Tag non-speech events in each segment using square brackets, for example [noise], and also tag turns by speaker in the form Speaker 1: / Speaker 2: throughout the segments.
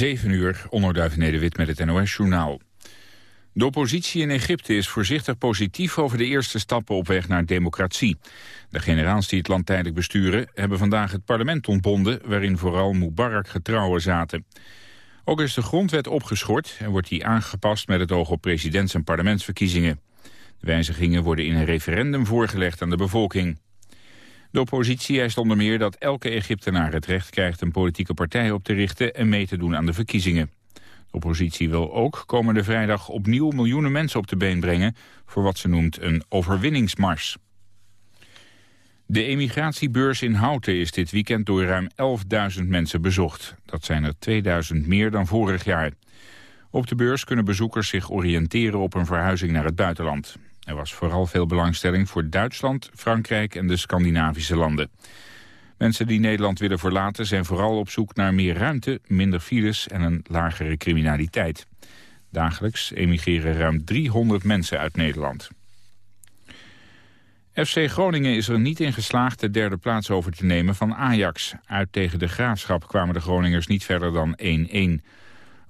Speaker 1: 7 uur, onderduif Nederwit met het NOS-journaal. De oppositie in Egypte is voorzichtig positief over de eerste stappen op weg naar democratie. De generaals die het land tijdelijk besturen hebben vandaag het parlement ontbonden... waarin vooral Mubarak-getrouwen zaten. Ook is de grondwet opgeschort en wordt die aangepast met het oog op presidents- en parlementsverkiezingen. De wijzigingen worden in een referendum voorgelegd aan de bevolking. De oppositie eist onder meer dat elke Egyptenaar het recht krijgt een politieke partij op te richten en mee te doen aan de verkiezingen. De oppositie wil ook komende vrijdag opnieuw miljoenen mensen op de been brengen voor wat ze noemt een overwinningsmars. De emigratiebeurs in Houten is dit weekend door ruim 11.000 mensen bezocht. Dat zijn er 2.000 meer dan vorig jaar. Op de beurs kunnen bezoekers zich oriënteren op een verhuizing naar het buitenland. Er was vooral veel belangstelling voor Duitsland, Frankrijk en de Scandinavische landen. Mensen die Nederland willen verlaten zijn vooral op zoek naar meer ruimte, minder files en een lagere criminaliteit. Dagelijks emigreren ruim 300 mensen uit Nederland. FC Groningen is er niet in geslaagd de derde plaats over te nemen van Ajax. Uit tegen de Graafschap kwamen de Groningers niet verder dan 1-1.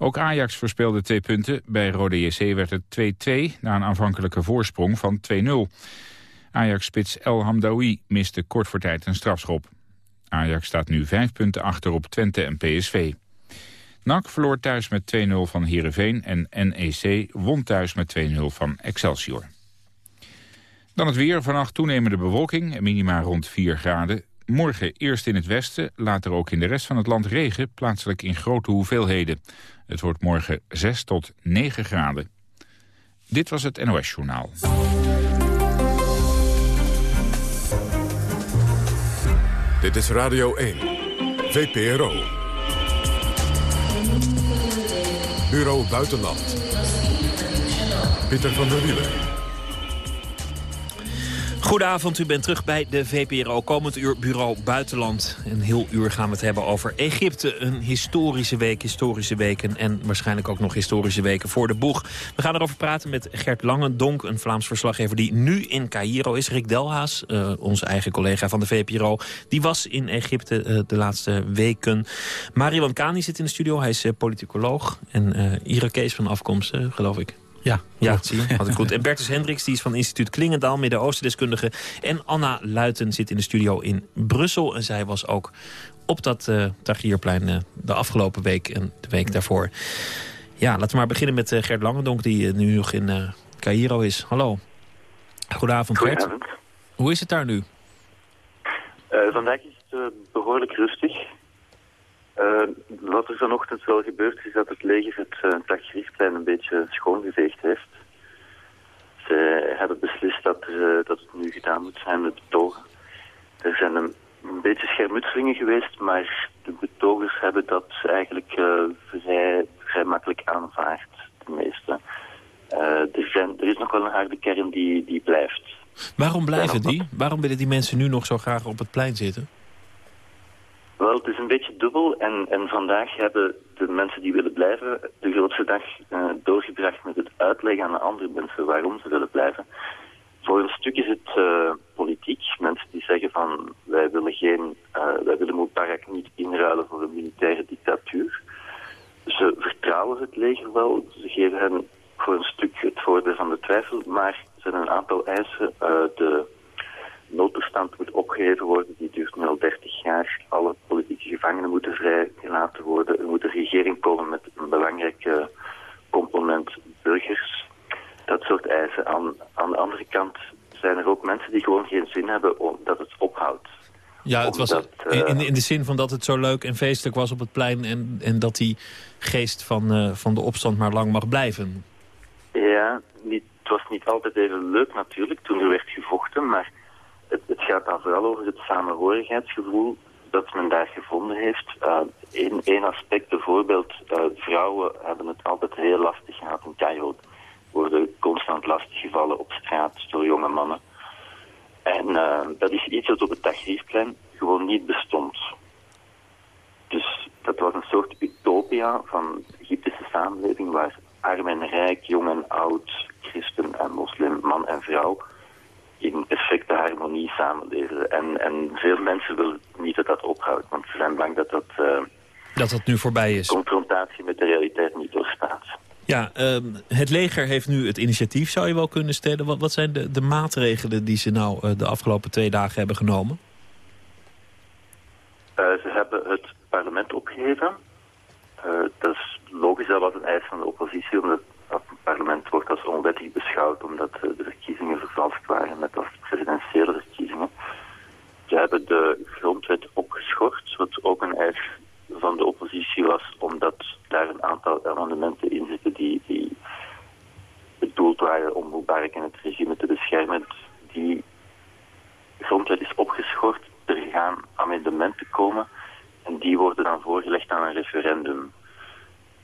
Speaker 1: Ook Ajax verspeelde twee punten. Bij Rode JC werd het 2-2 na een aanvankelijke voorsprong van 2-0. Ajax-spits El Hamdawi miste kort voor tijd een strafschop. Ajax staat nu vijf punten achter op Twente en PSV. NAC verloor thuis met 2-0 van Heerenveen en NEC won thuis met 2-0 van Excelsior. Dan het weer. Vannacht toenemende bewolking, minima rond 4 graden. Morgen eerst in het westen, later ook in de rest van het land regen, plaatselijk in grote hoeveelheden. Het wordt morgen 6 tot 9 graden. Dit was het NOS Journaal.
Speaker 2: Dit is Radio 1, VPRO. Bureau Buitenland. Pieter van der Wielen.
Speaker 3: Goedenavond, u bent terug bij de VPRO. Komend uur Bureau Buitenland. Een heel uur gaan we het hebben over Egypte. Een historische week, historische weken en waarschijnlijk ook nog historische weken voor de boeg. We gaan erover praten met Gert Langendonk, een Vlaams verslaggever die nu in Cairo is. Rick Delhaas, uh, onze eigen collega van de VPRO, die was in Egypte uh, de laatste weken. Mariwan Kani zit in de studio, hij is uh, politicoloog en Irakees van afkomst, geloof ik.
Speaker 4: Ja,
Speaker 3: ja zie je. Had ik goed. En Bertus Hendricks, die is van instituut Klingendaal, Midden-Oosten-deskundige. En Anna Luiten zit in de studio in Brussel. En zij was ook op dat uh, Tagierplein uh, de afgelopen week en de week daarvoor. Ja, laten we maar beginnen met uh, Gert Langendonk, die nu nog in Cairo is. Hallo. Goedenavond, Gert.
Speaker 5: Goedenavond.
Speaker 3: Hoe is het daar nu?
Speaker 5: vandaag is het behoorlijk rustig. Uh, wat er vanochtend wel gebeurd is dat het leger het uh, Tahrirplein een beetje schoongeveegd heeft. Ze hebben beslist dat, uh, dat het nu gedaan moet zijn met betogen. Er zijn een, een, beetje schermutselingen geweest, maar de betogers hebben dat eigenlijk vrij, vrij makkelijk aanvaard, de meeste. er, zijn, er is nog wel een harde kern die, die blijft.
Speaker 3: Waarom blijven die? Waarom willen die mensen nu nog zo graag op het plein zitten?
Speaker 5: Wel, het is een beetje dubbel en, en vandaag hebben de mensen die willen blijven de grootste dag uh, doorgebracht met het uitleggen aan de andere mensen waarom ze willen blijven. Voor een stuk is het uh, politiek. Mensen die zeggen van wij willen geen, uh, wij willen Mubarak niet inruilen voor een militaire dictatuur. Ze vertrouwen het leger wel, ze geven hen voor een stuk het voordeel van de twijfel, maar er zijn een aantal eisen. de noodtoestand moet opgeheven worden. Die duurt nu al 30 jaar. Alle politieke gevangenen moeten vrijgelaten worden. Er moet een regering komen met een belangrijk uh, component burgers. Dat soort eisen. Aan, aan de andere kant zijn er ook mensen die gewoon geen zin hebben omdat het ophoudt.
Speaker 3: Ja, het was in, in de zin van dat het zo leuk en feestelijk was op het plein... en, en dat die geest van, uh, van de opstand maar lang mag blijven.
Speaker 5: Ja, niet, het was niet altijd even leuk natuurlijk toen er werd gevochten... maar het, het, gaat dan vooral over het samenhorigheidsgevoel dat men daar gevonden heeft. Eén uh, aspect bijvoorbeeld, uh, vrouwen hebben het altijd heel lastig gehad in Cairo. Worden constant lastiggevallen op straat door jonge mannen. En uh, dat is iets dat op het Tahrirplein gewoon niet bestond. Dus dat was een soort utopia van de Egyptische samenleving waar arm en rijk, jong en oud, christen en moslim, man en vrouw in perfecte harmonie samenleven. En, en veel mensen willen niet dat dat ophoudt, want ze zijn bang dat dat... Uh,
Speaker 3: dat dat nu voorbij is.
Speaker 5: confrontatie met de realiteit niet doorstaat.
Speaker 3: Ja, ehm, het leger heeft nu het initiatief, zou je wel kunnen stellen. Wat, wat zijn de, de maatregelen die ze nou uh, de afgelopen twee dagen hebben genomen?
Speaker 5: Uh, ze hebben het parlement opgeheven. Dat is logisch, dat was een eis van de oppositie, omdat het parlement wordt als onwettig beschouwd, omdat de verkiezingen vervalst waren, net als presidentiële verkiezingen. Ze hebben de grondwet opgeschort, wat ook een eis van de oppositie was, omdat daar een aantal amendementen in zitten die, die bedoeld waren om Mubarak en het regime te beschermen. Die grondwet is opgeschort, er gaan amendementen komen en die worden dan voorgelegd aan een referendum.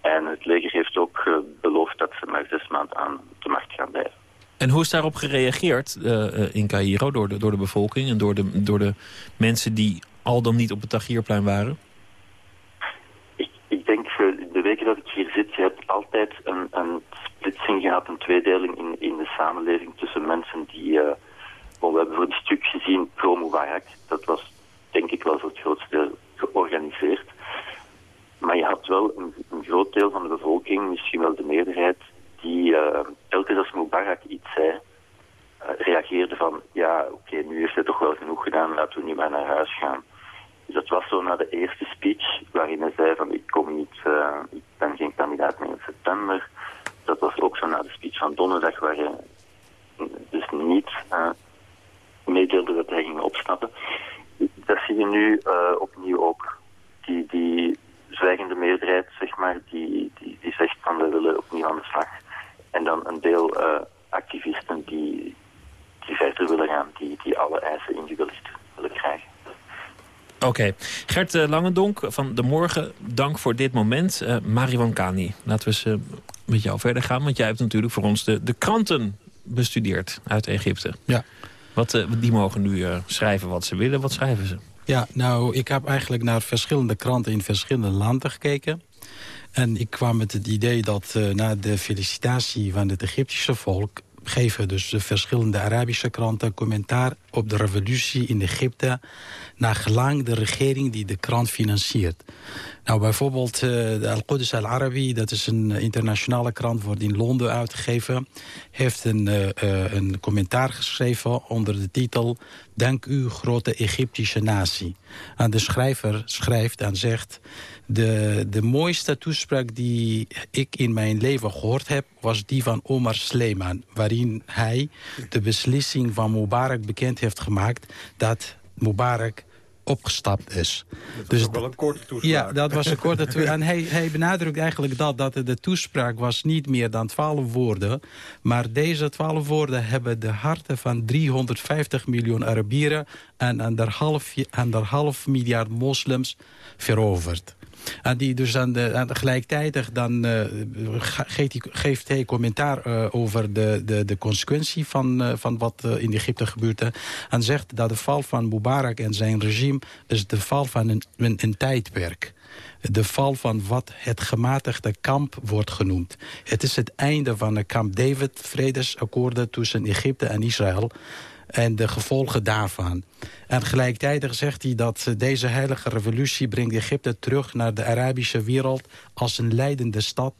Speaker 5: En het leger heeft ook beloofd dat ze maar zes maanden aan de macht gaan blijven.
Speaker 3: En hoe is daarop gereageerd uh, in Cairo door de, door de bevolking en door de, door de mensen die al dan niet op het Tahrirplein waren?
Speaker 5: weken dat ik hier zit, je hebt altijd een, een splitsing gehad, een tweedeling in, in de samenleving tussen mensen die... Uh, we hebben voor een stuk gezien pro-Mubarak. Dat was denk ik wel voor het grootste deel georganiseerd. Maar je had wel een, een, groot deel van de bevolking, misschien wel de meerderheid, die uh, telkens als Mubarak iets zei, uh, reageerde van ja, oké, nu heeft hij toch wel genoeg gedaan, laten we nu maar naar gaan. Dus dat was zo na de eerste speech, waarin hij zei van ik kom niet, uh, ik ben geen kandidaat meer in september. Dat was ook zo na de speech van donderdag, waar hij dus niet uh, meedeelde dat hij ging opstappen. Dat zie je nu uh, opnieuw ook. Die, die zwijgende meerderheid, zeg maar, die, die, die zegt van we willen opnieuw aan de slag. En dan een deel activisten die, die verder willen gaan, die, die alle eisen ingewilligd willen krijgen.
Speaker 3: Gert uh, Langendonk van De Morgen, dank voor dit moment. Uh, Mariwan Kani, laten we eens uh, met jou verder gaan. Want jij hebt natuurlijk voor ons de, de kranten bestudeerd uit Egypte.
Speaker 4: Ja.
Speaker 3: Wat, die mogen nu schrijven wat ze willen. Wat schrijven ze?
Speaker 4: Ja, nou, ik heb eigenlijk naar verschillende kranten in verschillende landen gekeken. En ik kwam met het idee dat na de felicitatie van het Egyptische volk geven dus de verschillende Arabische kranten commentaar op de revolutie in Egypte... naar gelang de regering die de krant financiert. Nou, bijvoorbeeld uh, de Al-Quds Al-Arabi, dat is een internationale krant... wordt in Londen uitgegeven, heeft een, uh, een commentaar geschreven onder de titel... Dank u, grote Egyptische natie. En de schrijver schrijft en zegt... De, de mooiste toespraak die ik in mijn leven gehoord heb... was die van Omar Sleeman. Waarin hij de beslissing van Mubarak bekend heeft gemaakt... dat Mubarak opgestapt is.
Speaker 6: Dat dus, wel een korte toespraak.
Speaker 4: Ja, dat was een korte toespraak. En hij, hij benadrukt eigenlijk dat, dat de toespraak was niet meer dan twaalf woorden. Maar deze twaalf woorden hebben de harten van 350 miljoen Arabieren... en anderhalf, anderhalf miljard moslims veroverd. En die dus aan de, gelijktijdig dan uh, geeft, hij, geeft hij commentaar uh, over de, de, de consequentie van, uh, van wat in Egypte gebeurt. En zegt dat de val van Mubarak en zijn regime is de val van een, een, een tijdperk de val van wat het gematigde kamp wordt genoemd. Het is het einde van de Camp David-vredesakkoorden tussen Egypte en Israël en de gevolgen daarvan. En gelijktijdig zegt hij dat deze heilige revolutie Egypte terug naar de Arabische wereld als een leidende stad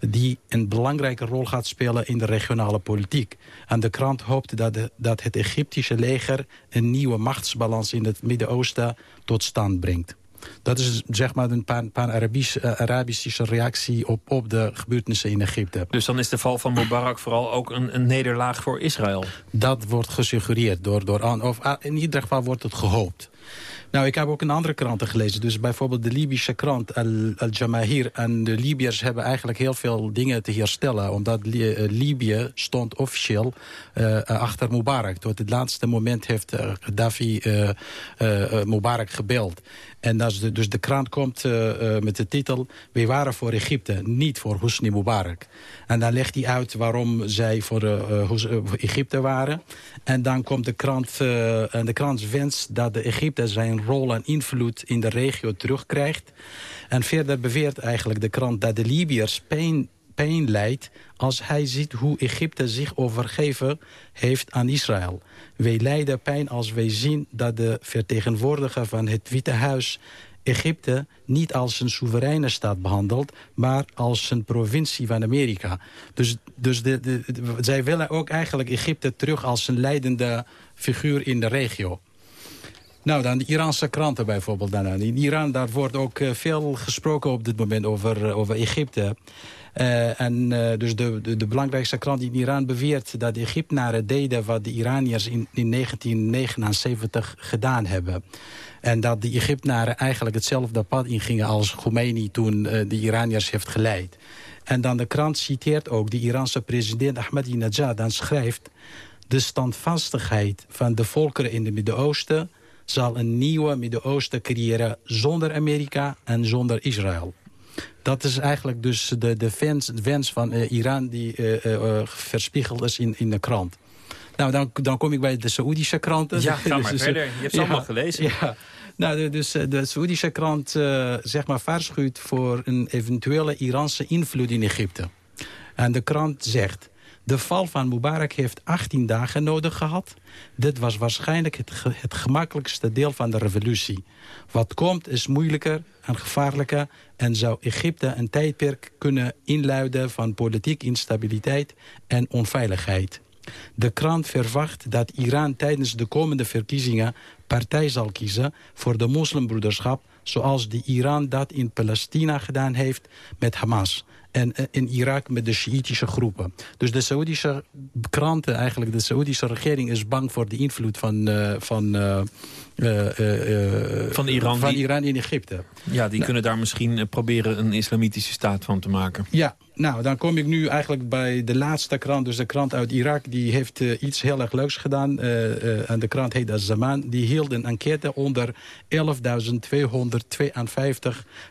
Speaker 4: die een belangrijke rol gaat spelen in de regionale politiek. En de krant hoopt dat, dat het Egyptische leger een nieuwe machtsbalans in het Midden-Oosten tot stand brengt. Dat is zeg maar een pan-Arabische uh, reactie op, op de gebeurtenissen in Egypte.
Speaker 3: Dus dan is de val van Mubarak vooral ook een, een nederlaag voor Israël?
Speaker 4: Dat wordt gesuggereerd. Door, door, of ah, in ieder geval wordt het gehoopt. Nou, ik heb ook in andere kranten gelezen. Dus bijvoorbeeld de Libische krant Al-Jamahir. en de Libiërs hebben eigenlijk heel veel dingen te herstellen. Omdat eh, Libië stond officieel uh, achter Mubarak. Tot het laatste moment heeft Gaddafi Mubarak gebeld. En dus de krant komt met de titel... wij waren voor Egypte, niet voor Hosni Mubarak. En dan legt hij uit waarom zij voor Egypte waren. En dan komt de krant, en de krant wenst dat de Egypte zijn rol en invloed in de regio terugkrijgt. En verder beweert eigenlijk de krant dat de Libiërs pijn, pijn leidt... als hij ziet hoe Egypte zich overgeven heeft aan Israël. Wij lijden pijn als wij zien dat de vertegenwoordiger van het Witte Huis Egypte niet als een soevereine staat behandelt... maar als een provincie van Amerika. Dus, dus de, zij willen ook eigenlijk Egypte terug als een leidende figuur in de regio. Nou, dan de Iraanse kranten bijvoorbeeld. In Iran daar wordt ook eh, veel gesproken op dit moment over, eh, over Egypte. Uh, en dus de, de, belangrijkste krant in Iran beweert dat de Egyptenaren deden wat de Iraniërs in, in 1979 gedaan hebben. En dat de Egyptenaren eigenlijk hetzelfde pad ingingen als Khomeini toen de Iraniërs heeft geleid. En dan de krant citeert ook de Iraanse president Ahmadinejad en schrijft... de standvastigheid van de volkeren in het Midden-Oosten zal een nieuwe Midden-Oosten creëren zonder Amerika en zonder Israël. Dat is eigenlijk dus de, de wens, wens van uh, Iran die uh, uh, verspiegeld is in, in de krant. Nou, dan, dan kom ik bij de Saoedische kranten.
Speaker 3: Ja, [laughs] ga maar dus, verder. Je hebt ze ja, allemaal gelezen.
Speaker 4: Ja. Nou, dus de Saoedische krant zeg maar waarschuwt voor een eventuele Iraanse invloed in Egypte. En de krant zegt... De val van Mubarak heeft 18 dagen nodig gehad. Dit was waarschijnlijk het, ge het gemakkelijkste deel van de revolutie. Wat komt is moeilijker en gevaarlijker... en zou Egypte een tijdperk kunnen inluiden van politiek instabiliteit en onveiligheid. De krant verwacht dat Iran tijdens de komende verkiezingen partij zal kiezen voor de moslimbroederschap zoals de Iran dat in Palestina gedaan heeft met Hamas en eh, in Irak met de Shiïtische groepen. Dus de Saoedische kranten, eigenlijk de Saoedische regering... is bang voor de invloed van, uh, van, uh, uh,
Speaker 3: van, Iran,
Speaker 4: van
Speaker 3: die,
Speaker 4: Iran in Egypte.
Speaker 3: Ja, die nou, kunnen daar misschien proberen een islamitische staat van te maken.
Speaker 4: Ja, nou, dan kom ik nu eigenlijk bij de laatste krant. Dus de krant uit Irak, die heeft iets heel erg leuks gedaan. En de krant heet Az-Zaman. Die hield een enquête onder 11.252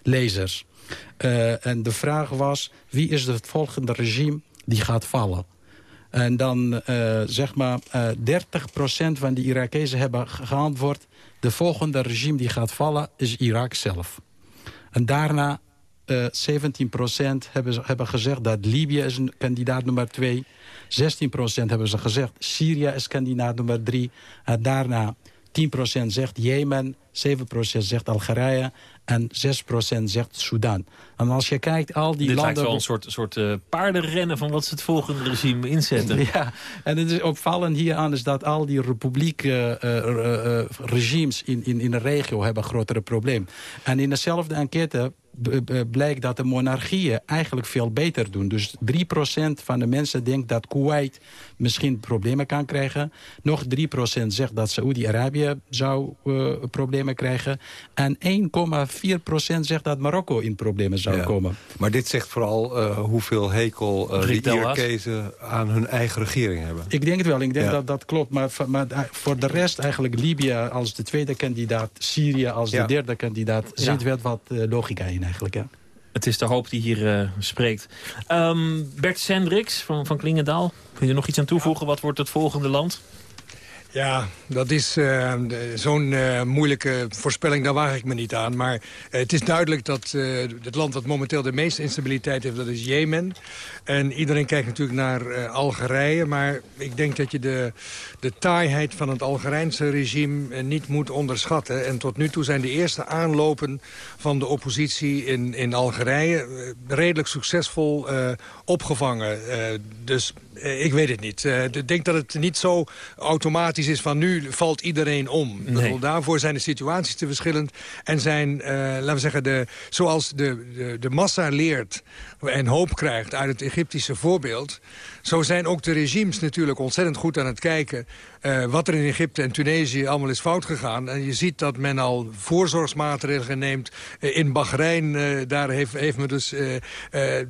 Speaker 4: lezers. Uh, en de vraag was, wie is het volgende regime die gaat vallen? En dan, uh, zeg maar, uh, 30% van de Irakezen hebben geantwoord... de volgende regime die gaat vallen is Irak zelf. En daarna uh, 17% hebben, hebben gezegd dat Libië is kandidaat nummer 2. 16% hebben ze gezegd Syrië is kandidaat nummer 3. En daarna 10% zegt Jemen, 7% zegt Algerije en 6% zegt Sudan. En als je kijkt, al die
Speaker 3: Dit
Speaker 4: landen...
Speaker 3: lijkt wel een soort, soort uh, paardenrennen van wat ze het volgende regime inzetten. [laughs]
Speaker 4: Ja, en het is opvallend hieraan is dat al die republieke uh, uh, regimes in, in, in de regio hebben een grotere probleem. En in dezelfde enquête blijkt dat de monarchieën eigenlijk veel beter doen. Dus 3% van de mensen denkt dat Kuwait misschien problemen kan krijgen. Nog 3% zegt dat Saoedi-Arabië zou uh, problemen krijgen. En 1,4% zegt dat Marokko in problemen zou ja. komen.
Speaker 6: Maar dit zegt vooral uh, hoeveel hekel uh, de Irakezen aan hun eigen regering hebben.
Speaker 4: Ik denk het wel, ik denk ja. dat dat klopt. Maar, maar, voor de rest eigenlijk Libië als de tweede kandidaat... Syrië als de derde kandidaat... zit wel wat logica in eigenlijk, hè?
Speaker 3: Het is de hoop die hier uh, spreekt. Um, Bert Sendricks van, van Klingendaal. Kun je er nog iets aan toevoegen? Wat wordt het volgende land?
Speaker 7: Ja, dat is uh, zo'n uh, moeilijke voorspelling, daar waag ik me niet aan. Maar uh, het is duidelijk dat het land dat momenteel de meeste instabiliteit heeft, dat is Jemen. En iedereen kijkt natuurlijk naar Algerije. Maar ik denk dat je de, de taaiheid van het Algerijnse regime niet moet onderschatten. En tot nu toe zijn de eerste aanlopen van de oppositie in, in Algerije redelijk succesvol opgevangen. dus ik weet het niet. ik denk dat het niet zo automatisch is van nu valt iedereen om. Nee. Daarvoor zijn de situaties te verschillend. En zijn, uh, laten we zeggen, de, zoals de, de, de massa leert en hoop krijgt uit het Egyptische voorbeeld... zo zijn ook de regimes natuurlijk ontzettend goed aan het kijken... Uh, wat er in Egypte en Tunesië allemaal is fout gegaan. En je ziet dat men al voorzorgsmaatregelen neemt. Uh, in Bahrein, uh, daar heeft, heeft men dus,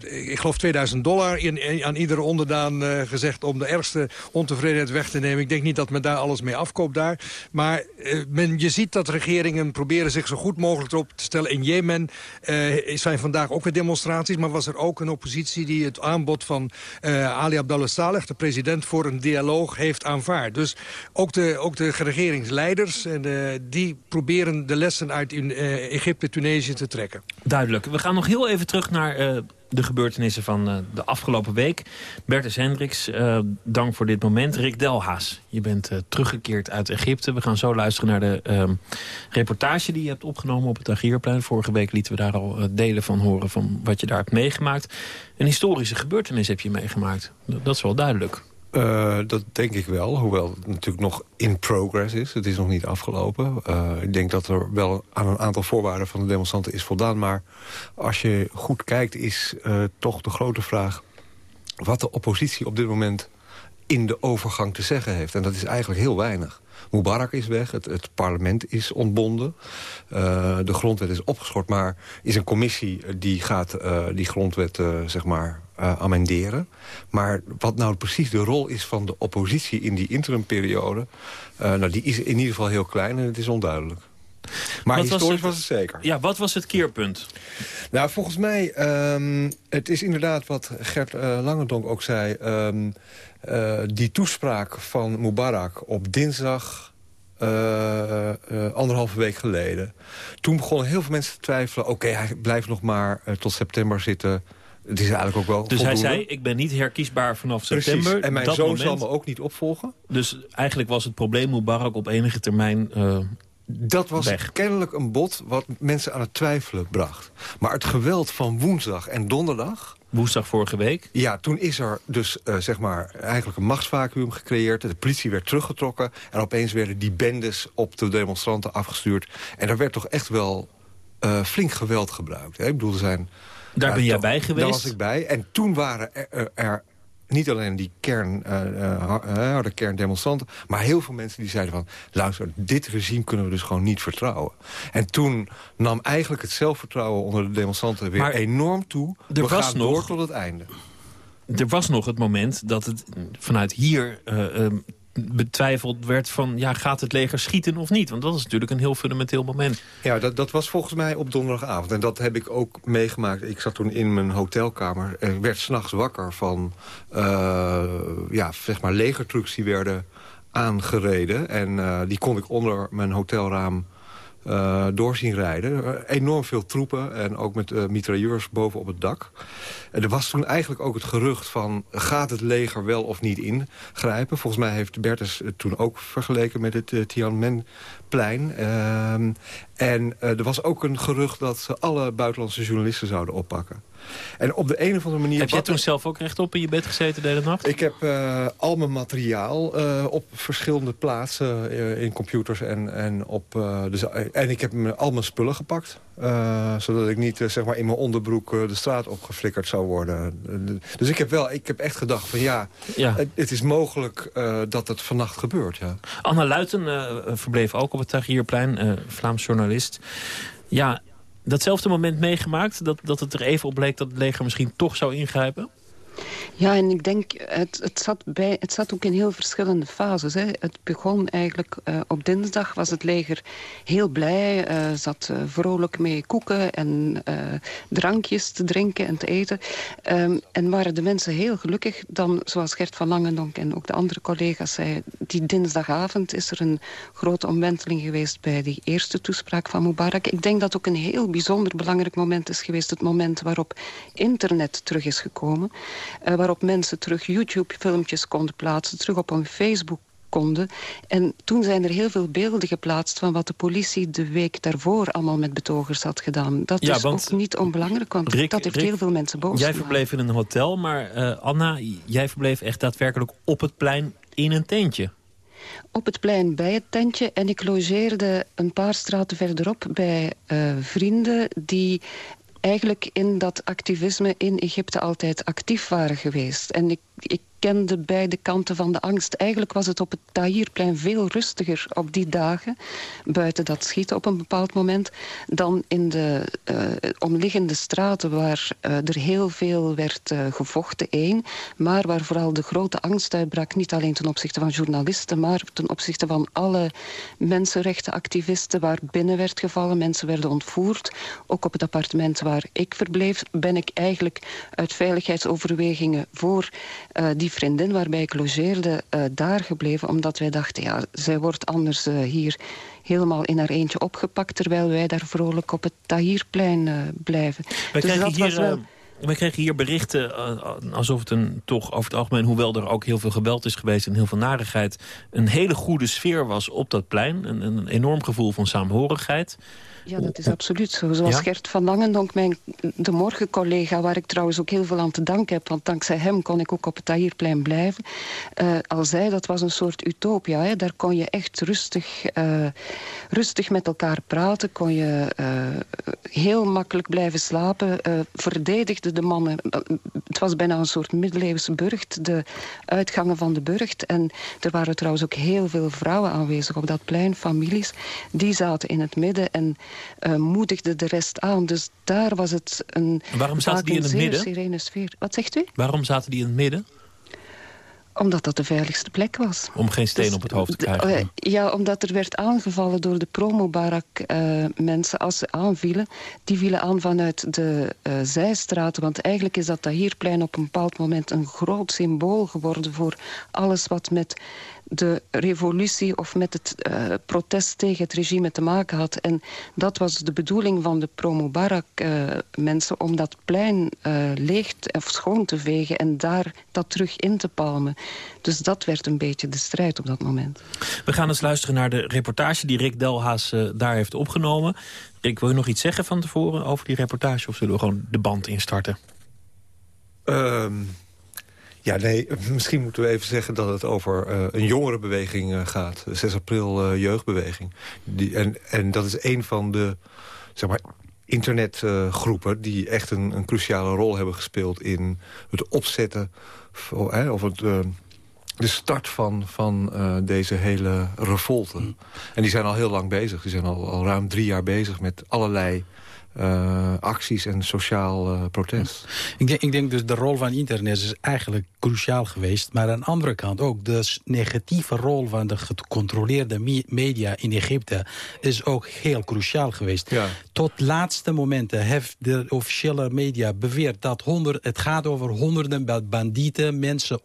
Speaker 7: ik geloof 2000 dollar in, aan iedere onderdaan gezegd... om de ergste ontevredenheid weg te nemen. Ik denk niet dat men daar alles mee afkoopt daar. Maar men, je ziet dat regeringen proberen zich zo goed mogelijk erop te stellen. In Jemen zijn vandaag ook weer demonstraties, maar was er ook een oppositie... die het aanbod van Ali Abdullah Saleh, de president, voor een dialoog heeft aanvaard. Dus ook de, ook de regeringsleiders, en, die proberen de lessen uit uh, Egypte, Tunesië te trekken.
Speaker 3: Duidelijk. We gaan nog heel even terug naar uh, de gebeurtenissen van uh, de afgelopen week. Bertus Hendricks, uh, dank voor dit moment. Rick Delhaas, je bent uh, teruggekeerd uit Egypte. We gaan zo luisteren naar de ehm, reportage die je hebt opgenomen op het Agierplein. Vorige week lieten we daar al delen van horen van wat je daar hebt meegemaakt. Een historische gebeurtenis heb je meegemaakt. Dat is wel duidelijk.
Speaker 6: Uh, dat denk ik wel, hoewel het natuurlijk nog in progress is. Het is nog niet afgelopen. Uh, ik denk dat er wel aan een aantal voorwaarden van de demonstranten is voldaan. Maar als je goed kijkt is uh, toch de grote vraag... wat de oppositie op dit moment in de overgang te zeggen heeft. En dat is eigenlijk heel weinig. Mubarak is weg, het, het parlement is ontbonden. De grondwet is opgeschort, maar is een commissie die gaat die grondwet zeg maar amenderen. Maar wat nou precies de rol is van de oppositie in die interimperiode... nou, die is in ieder geval heel klein en het is onduidelijk. Maar wat historisch was het, was het, zeker.
Speaker 3: Ja, wat was het keerpunt?
Speaker 6: Nou, volgens mij, um, het is inderdaad wat Gert uh, Langendonk ook zei... Um, uh, die toespraak van Mubarak op dinsdag... Uh, anderhalve week geleden. Toen begonnen heel veel mensen te twijfelen... oké, okay, hij blijft nog maar tot september zitten... Het is eigenlijk ook wel
Speaker 3: Dus hij zei, ik ben niet herkiesbaar vanaf september.
Speaker 6: Precies. En mijn zoon moment, zal me ook niet opvolgen.
Speaker 3: Dus eigenlijk was het probleem Mubarak op enige termijn
Speaker 6: dat was kennelijk een bod wat mensen aan het twijfelen bracht. Maar het geweld van woensdag en donderdag...
Speaker 3: Woensdag vorige week?
Speaker 6: Ja, toen is er dus uh, zeg maar eigenlijk een machtsvacuum gecreëerd. De politie werd teruggetrokken. En opeens werden die bendes op de demonstranten afgestuurd. En daar werd toch echt wel uh, flink geweld gebruikt. Hè? Ik bedoel, er zijn...
Speaker 3: Daar ben jij bij geweest? Daar
Speaker 6: was ik bij. En toen waren er, er niet alleen die kern, uh, harde kerndemonstranten... maar heel veel mensen die zeiden van... luister, dit regime kunnen we dus gewoon niet vertrouwen. En toen nam eigenlijk het zelfvertrouwen onder de demonstranten weer enorm toe. Er we was gaan nog, door tot het einde.
Speaker 3: Er was nog het moment dat het vanuit hier... Uh, betwijfeld werd van... ja, gaat het leger schieten of niet? Want dat is natuurlijk een heel fundamenteel moment.
Speaker 6: Ja, dat, dat was volgens mij op donderdagavond. En dat heb ik ook meegemaakt. Ik zat toen in mijn hotelkamer en werd s'nachts wakker van... Uh, ja, zeg maar legertrucks die werden aangereden. En uh, die kon ik onder mijn hotelraam uh, door zien rijden. enorm veel troepen en ook met uh, mitrailleurs boven op het dak. En er was toen eigenlijk ook het gerucht van... gaat het leger wel of niet ingrijpen? Volgens mij heeft Bertus het toen ook vergeleken met het uh, Tiananmenplein. Ehm, en er was ook een gerucht dat ze alle buitenlandse journalisten zouden oppakken. En op de een of andere manier...
Speaker 3: Heb jij toen zelf ook rechtop in je bed gezeten de hele nacht?
Speaker 6: Ik heb uh, al mijn materiaal uh, op verschillende plaatsen uh, in computers en, en op... en ik heb al mijn spullen gepakt. zodat ik niet zeg maar in mijn onderbroek de straat opgeflikkerd zou worden. dus ik heb, wel, ik heb echt gedacht van ja, ja. Het, het, is mogelijk dat het vannacht gebeurt. Ja.
Speaker 3: Anna Luiten verbleef ook op het Tagierplein, Vlaams journalist. Ja, datzelfde moment meegemaakt? Dat, dat het er even op bleek dat het leger misschien toch zou ingrijpen?
Speaker 8: Ja, en ik denk, het, het, zat, bij, het zat ook in heel verschillende fases. Hè. Het begon eigenlijk, uh, op dinsdag was het leger heel blij. Uh, zat uh, vrolijk mee koeken en drankjes te drinken en te eten. Um, en waren de mensen heel gelukkig. Dan, zoals Gert van Langendonk en ook de andere collega's zeiden... die dinsdagavond is er een grote omwenteling geweest... bij die eerste toespraak van Mubarak. Ik denk dat ook een heel bijzonder belangrijk moment is geweest... het moment waarop internet terug is gekomen... Uh, waarop mensen terug YouTube-filmpjes konden plaatsen... terug op hun Facebook konden. En toen zijn er heel veel beelden geplaatst... van wat de politie de week daarvoor allemaal met betogers had gedaan. Dat is ook niet onbelangrijk, want Rick, dat heeft heel veel mensen boos
Speaker 3: Jij verbleef in een hotel, maar uh, Anna, jij verbleef echt daadwerkelijk op het plein in een tentje
Speaker 8: op het plein bij het tentje. En ik logeerde een paar straten verderop bij uh, vrienden... die eigenlijk in dat activisme in Egypte altijd actief waren geweest. En ik, ik kende beide kanten van de angst. Eigenlijk was het op het Tahirplein veel rustiger op die dagen... buiten dat schieten op een bepaald moment... dan in de uh, omliggende straten waar uh, er heel veel werd uh, gevochten, één... maar waar vooral de grote angst uitbrak... niet alleen ten opzichte van journalisten... maar ten opzichte van alle mensenrechtenactivisten... waar binnen werd gevallen, mensen werden ontvoerd. Ook op het appartement waar ik verbleef... ben ik eigenlijk uit veiligheidsoverwegingen voor die vriendin waarbij ik logeerde uh, daar gebleven. Omdat wij dachten, ja, zij wordt anders uh, hier helemaal in haar eentje opgepakt... terwijl wij daar vrolijk op het Tahirplein uh, blijven.
Speaker 3: Wij dus krijgen hier, wel... Kregen hier berichten alsof het een toch over het algemeen... hoewel er ook heel veel geweld is geweest en heel veel narigheid... een hele goede sfeer was op dat plein. Een, een enorm gevoel van saamhorigheid.
Speaker 8: Ja, dat is absoluut zo. Zoals Gert van Langendonk, mijn de morgencollega... waar ik trouwens ook heel veel aan te danken heb... want dankzij hem kon ik ook op het Tahirplein blijven... Uh, al zei, dat was een soort utopia. Hè. Daar kon je echt rustig, uh, rustig met elkaar praten. Kon je uh, heel makkelijk blijven slapen. verdedigde de mannen... het was bijna een soort middeleeuwse burcht. De uitgangen van de burcht. En er waren trouwens ook heel veel vrouwen aanwezig op dat plein. Families. Die zaten in het midden en uh, moedigde de rest aan. Dus daar was het een,
Speaker 3: Waarom zaten die in het midden?
Speaker 8: serene sfeer. Wat zegt u?
Speaker 3: Waarom zaten die in het midden?
Speaker 8: Omdat dat de veiligste plek was.
Speaker 3: Om geen steen dus, op het hoofd te krijgen?
Speaker 8: Uh, ja, omdat er werd aangevallen door de promobarak uh, mensen als ze aanvielen. Die vielen aan vanuit de uh, zijstraten. Want eigenlijk is dat Tahirplein op een bepaald moment een groot symbool geworden... voor alles wat met de revolutie of met het uh, protest tegen het regime te maken had. En dat was de bedoeling van de pro-Mubarak-mensen... Uh, om dat plein uh, leeg of schoon te vegen en daar dat terug in te palmen. Dus dat werd een beetje de strijd op dat moment.
Speaker 3: We gaan eens luisteren naar de reportage die Rick Delhaas daar heeft opgenomen. Rick, wil je nog iets zeggen van tevoren over die reportage... of zullen we gewoon de band instarten?
Speaker 6: Um, ja, nee, misschien moeten we even zeggen dat het over uh, een jongerenbeweging uh, gaat. De 6 april uh, jeugdbeweging. Die, en, en dat is een van de zeg maar, internetgroepen... die echt een, een, cruciale rol hebben gespeeld in het opzetten... of het, de start van, van deze hele revolte. Mm. En die zijn al heel lang bezig. Die zijn al, al ruim drie jaar bezig met allerlei uh, acties en sociaal uh, protest.
Speaker 4: Ik denk, ik denk dus de rol van internet is eigenlijk cruciaal geweest. Maar aan de andere kant ook de negatieve rol van de gecontroleerde media in Egypte... is ook heel cruciaal geweest. Ja. Tot laatste momenten heeft de officiële media beweerd... dat honderd, het gaat over honderden bandieten, mensen,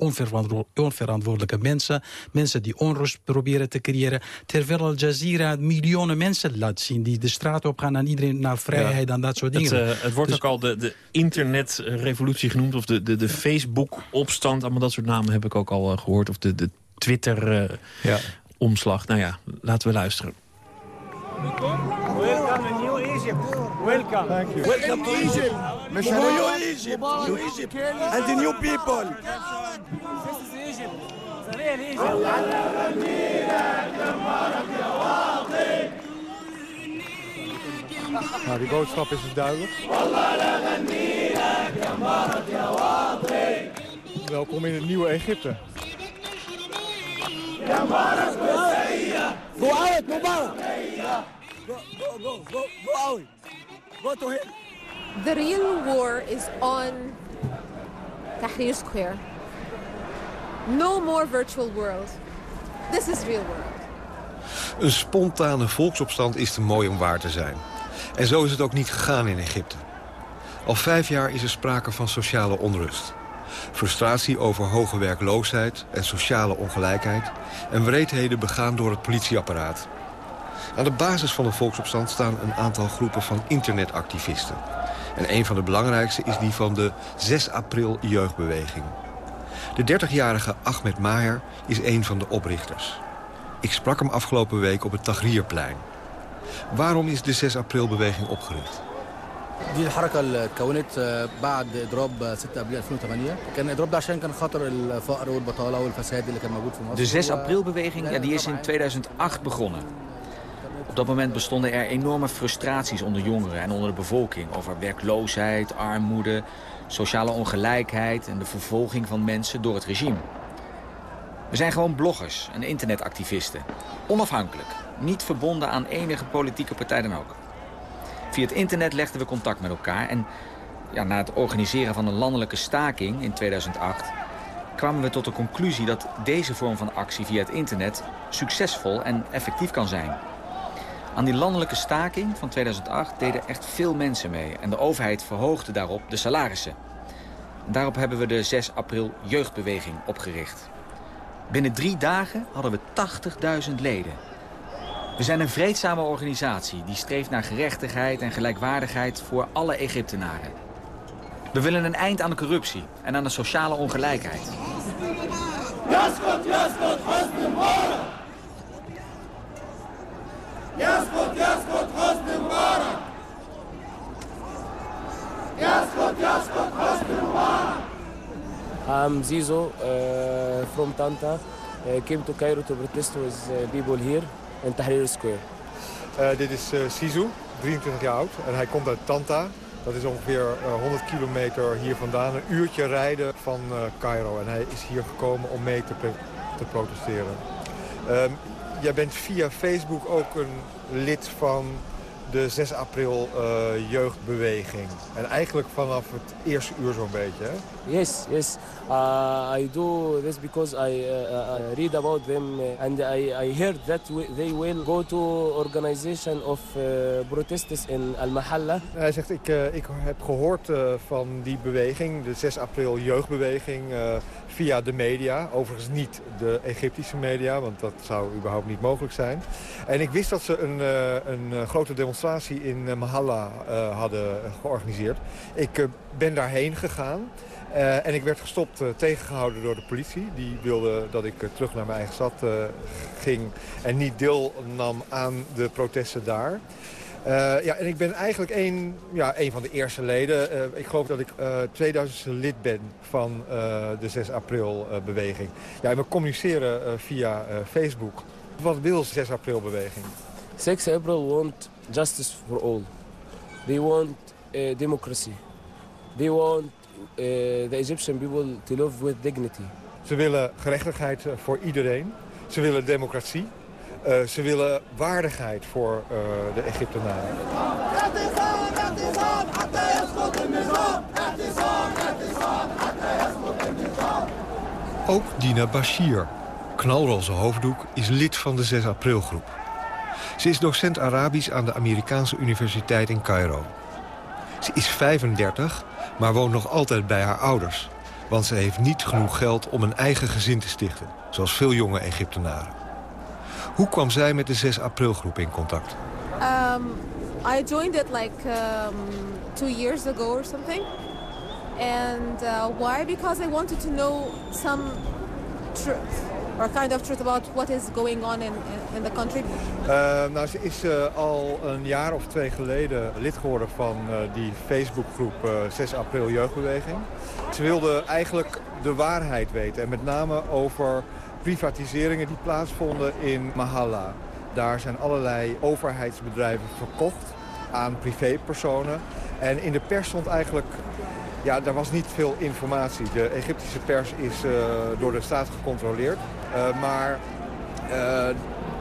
Speaker 4: onverantwoordelijke mensen... mensen die onrust proberen te creëren. Terwijl Al Jazeera miljoenen mensen laat zien... die de straat op gaan en iedereen naar vrijheid... Ja dan dat soort dingen.
Speaker 3: Het, uh, het wordt dus... ook al de, de internetrevolutie genoemd... of de, de, de Facebook-opstand. Allemaal dat soort namen heb ik ook al uh, gehoord. Of de, de Twitter-omslag. Uh, ja. Nou ja, laten we luisteren. Welcome in New Egypt. Welcome. Thank you. Welcome to Egypt. New Egypt. New Egypt. And the new people. This is Egypt. It's real
Speaker 6: Egypt. Nou, die boodschap is dus duidelijk. Welkom in het nieuwe Egypte. Go out, Mubarak! Go, go, go, go, go out! Go to him!
Speaker 9: The real war is on Tahrir Square. No more virtual world. This is real world.
Speaker 6: Een spontane volksopstand is te mooi om waar te zijn. En zo is het ook niet gegaan in Egypte. Al vijf jaar is er sprake van sociale onrust. Frustratie over hoge werkloosheid en sociale ongelijkheid... en wreedheden begaan door het politieapparaat. Aan de basis van de volksopstand staan een aantal groepen van internetactivisten. En een van de belangrijkste is die van de 6 april jeugdbeweging. De 30-jarige Ahmed Maher is een van de oprichters. Ik sprak hem afgelopen week op het Tahrirplein. Waarom is de 6 april-beweging opgericht?
Speaker 10: دي الحركة اتكونت بعد إضراب 6 أبريل 2008 كان الإضراب ده عشان كان خاطر الفقر والبطالة والفساد اللي كان موجود في مصر
Speaker 11: De 6 april-beweging ja, die is in 2008 begonnen. Op dat moment bestonden er enorme frustraties onder jongeren en onder de bevolking... over werkloosheid, armoede, sociale ongelijkheid... en de vervolging van mensen door het regime. We zijn gewoon bloggers en internetactivisten. Onafhankelijk, niet verbonden aan enige politieke partij dan ook. Via het internet legden we contact met elkaar en ja, na het organiseren van een landelijke staking in 2008 kwamen we tot de conclusie dat deze vorm van actie via het internet succesvol en effectief kan zijn. Aan die landelijke staking van 2008 deden echt veel mensen mee en de overheid verhoogde daarop de salarissen. daarop hebben we de 6 april jeugdbeweging opgericht. Binnen drie dagen hadden we 80.000 leden. We zijn een vreedzame organisatie die streeft naar gerechtigheid en gelijkwaardigheid voor alle Egyptenaren. We willen een eind aan de corruptie en aan de sociale ongelijkheid.
Speaker 12: I'm Zizo uh, from Tanta. I came to Cairo to protest with uh, people here in Tahrir Square.
Speaker 6: Uh, dit is uh, Sizu, 23 jaar oud. En hij komt uit Tanta. Dat is ongeveer uh, 100 kilometer hier vandaan. Een uurtje rijden van Cairo. En hij is hier gekomen om mee te, te protesteren. Um, jij bent via Facebook ook een lid van de 6 april uh, jeugdbeweging. En eigenlijk vanaf het eerste uur zo'n beetje, hè?
Speaker 12: Yes, yes. Uh, I do this because I uh, read about them and I, I heard that they will go to organization of protests in Al-Mahalla.
Speaker 6: Hij zegt, ik, ik heb gehoord van die beweging, de 6 april jeugdbeweging, via de media. Overigens niet de Egyptische media, want dat zou überhaupt niet mogelijk zijn. En ik wist dat ze een, een grote demonstratie in Mahalla hadden georganiseerd. Ik ben daarheen gegaan. En ik werd gestopt, tegengehouden door de politie. Die wilde dat ik terug naar mijn eigen stad ging en niet deelnam aan de protesten daar. Ja, en ik ben eigenlijk een, ja, een van de eerste leden. ik geloof dat ik 2000 lid ben van de 6 april beweging. Ja, en we communiceren via Facebook. Wat wil de 6 april beweging?
Speaker 12: 6 april want justice for all. They want democracy. They want uh, the Egyptian people to live with dignity.
Speaker 6: Ze willen gerechtigheid voor iedereen. Ze willen democratie. Uh, ze willen waardigheid voor uh, de Egyptenaren. Ook Dina Bashir, knalroze hoofddoek, is lid van de 6 april groep. Ze is docent Arabisch aan de Amerikaanse Universiteit in Cairo. Ze is 35 maar woont nog altijd bij haar ouders. Want ze heeft niet genoeg geld om een eigen gezin te stichten, zoals veel jonge Egyptenaren. Hoe kwam zij met de 6 april groep in contact?
Speaker 9: Um, I joined it like um, two years ago or something. And uh, why? Because I wanted to know some truth or kind of truth about what is going on in, in the country?
Speaker 6: Uh, nou, ze is uh, al een jaar of twee geleden lid geworden van uh, die Facebookgroep 6 april Jeugdbeweging. Ze wilde eigenlijk de waarheid weten en met name over privatiseringen die plaatsvonden in Mahalla. Daar zijn allerlei overheidsbedrijven verkocht aan privépersonen. En in de pers stond eigenlijk ja, er was niet veel informatie. De Egyptische pers is uh, door de staat gecontroleerd. Uh, maar uh,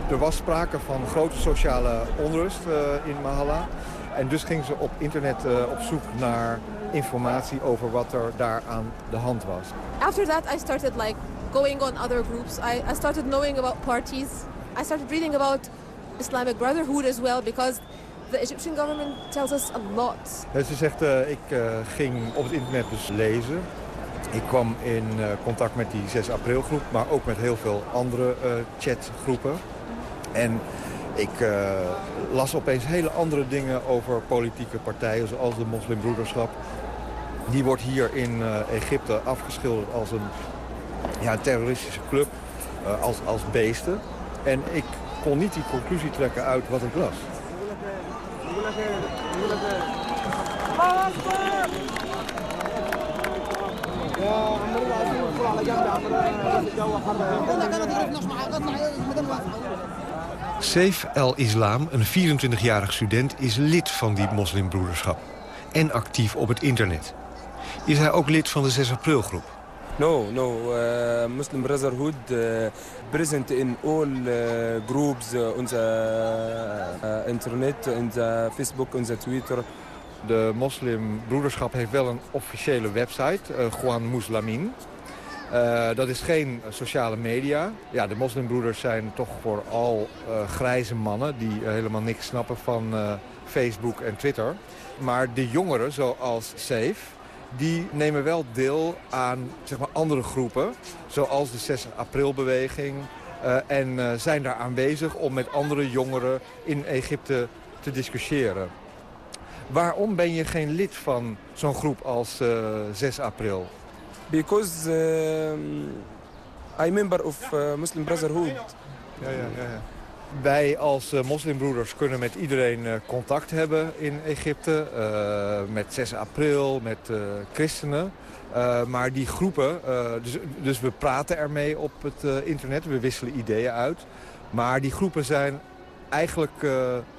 Speaker 6: er was sprake van grote sociale onrust in Mahalla. En dus ging ze op internet op zoek naar informatie over wat er daar aan de hand was.
Speaker 9: After that I started like going on other groups. I, I started knowing about parties. I started reading about Islamic Brotherhood as well because the Egyptian government tells us a lot.
Speaker 6: Ze zegt, uh, ik uh, ging op het internet dus lezen. Ik kwam in uh, contact met die 6 april groep, maar ook met heel veel andere chatgroepen. En ik las opeens hele andere dingen over politieke partijen, zoals de moslimbroederschap. Die wordt hier in Egypte afgeschilderd als een ja, terroristische club, als, als beesten. En ik kon niet die conclusie trekken uit wat ik las. Saif El-Islam, een 24-jarig student, is lid van die moslimbroederschap. En actief op het internet. Is hij ook lid van de 6 april groep?
Speaker 12: No, no. Uh, Muslim Brotherhood uh, present in all uh, groups on the internet, in the Facebook, on Twitter.
Speaker 6: De moslimbroederschap heeft wel een officiële website, Juan Muslamin. Uh, dat is geen sociale media. Ja, de moslimbroeders zijn toch vooral uh, grijze mannen... die helemaal niks snappen van uh, Facebook en Twitter. Maar de jongeren, zoals Safe die nemen wel deel aan zeg maar, andere groepen. Zoals de 6 april-beweging. Uh, en uh, zijn daar aanwezig om met andere jongeren in Egypte te discussiëren. Waarom ben je geen lid van zo'n groep als 6 april?
Speaker 12: Because uh, I'm member of Muslim Brotherhood.
Speaker 6: Ja, ja, ja. ja. Wij als uh, moslimbroeders kunnen met iedereen uh, contact hebben in Egypte. Uh, met 6 april, met christenen. maar die groepen, dus, dus, we praten ermee op het internet. We wisselen ideeën uit. Maar die groepen zijn eigenlijk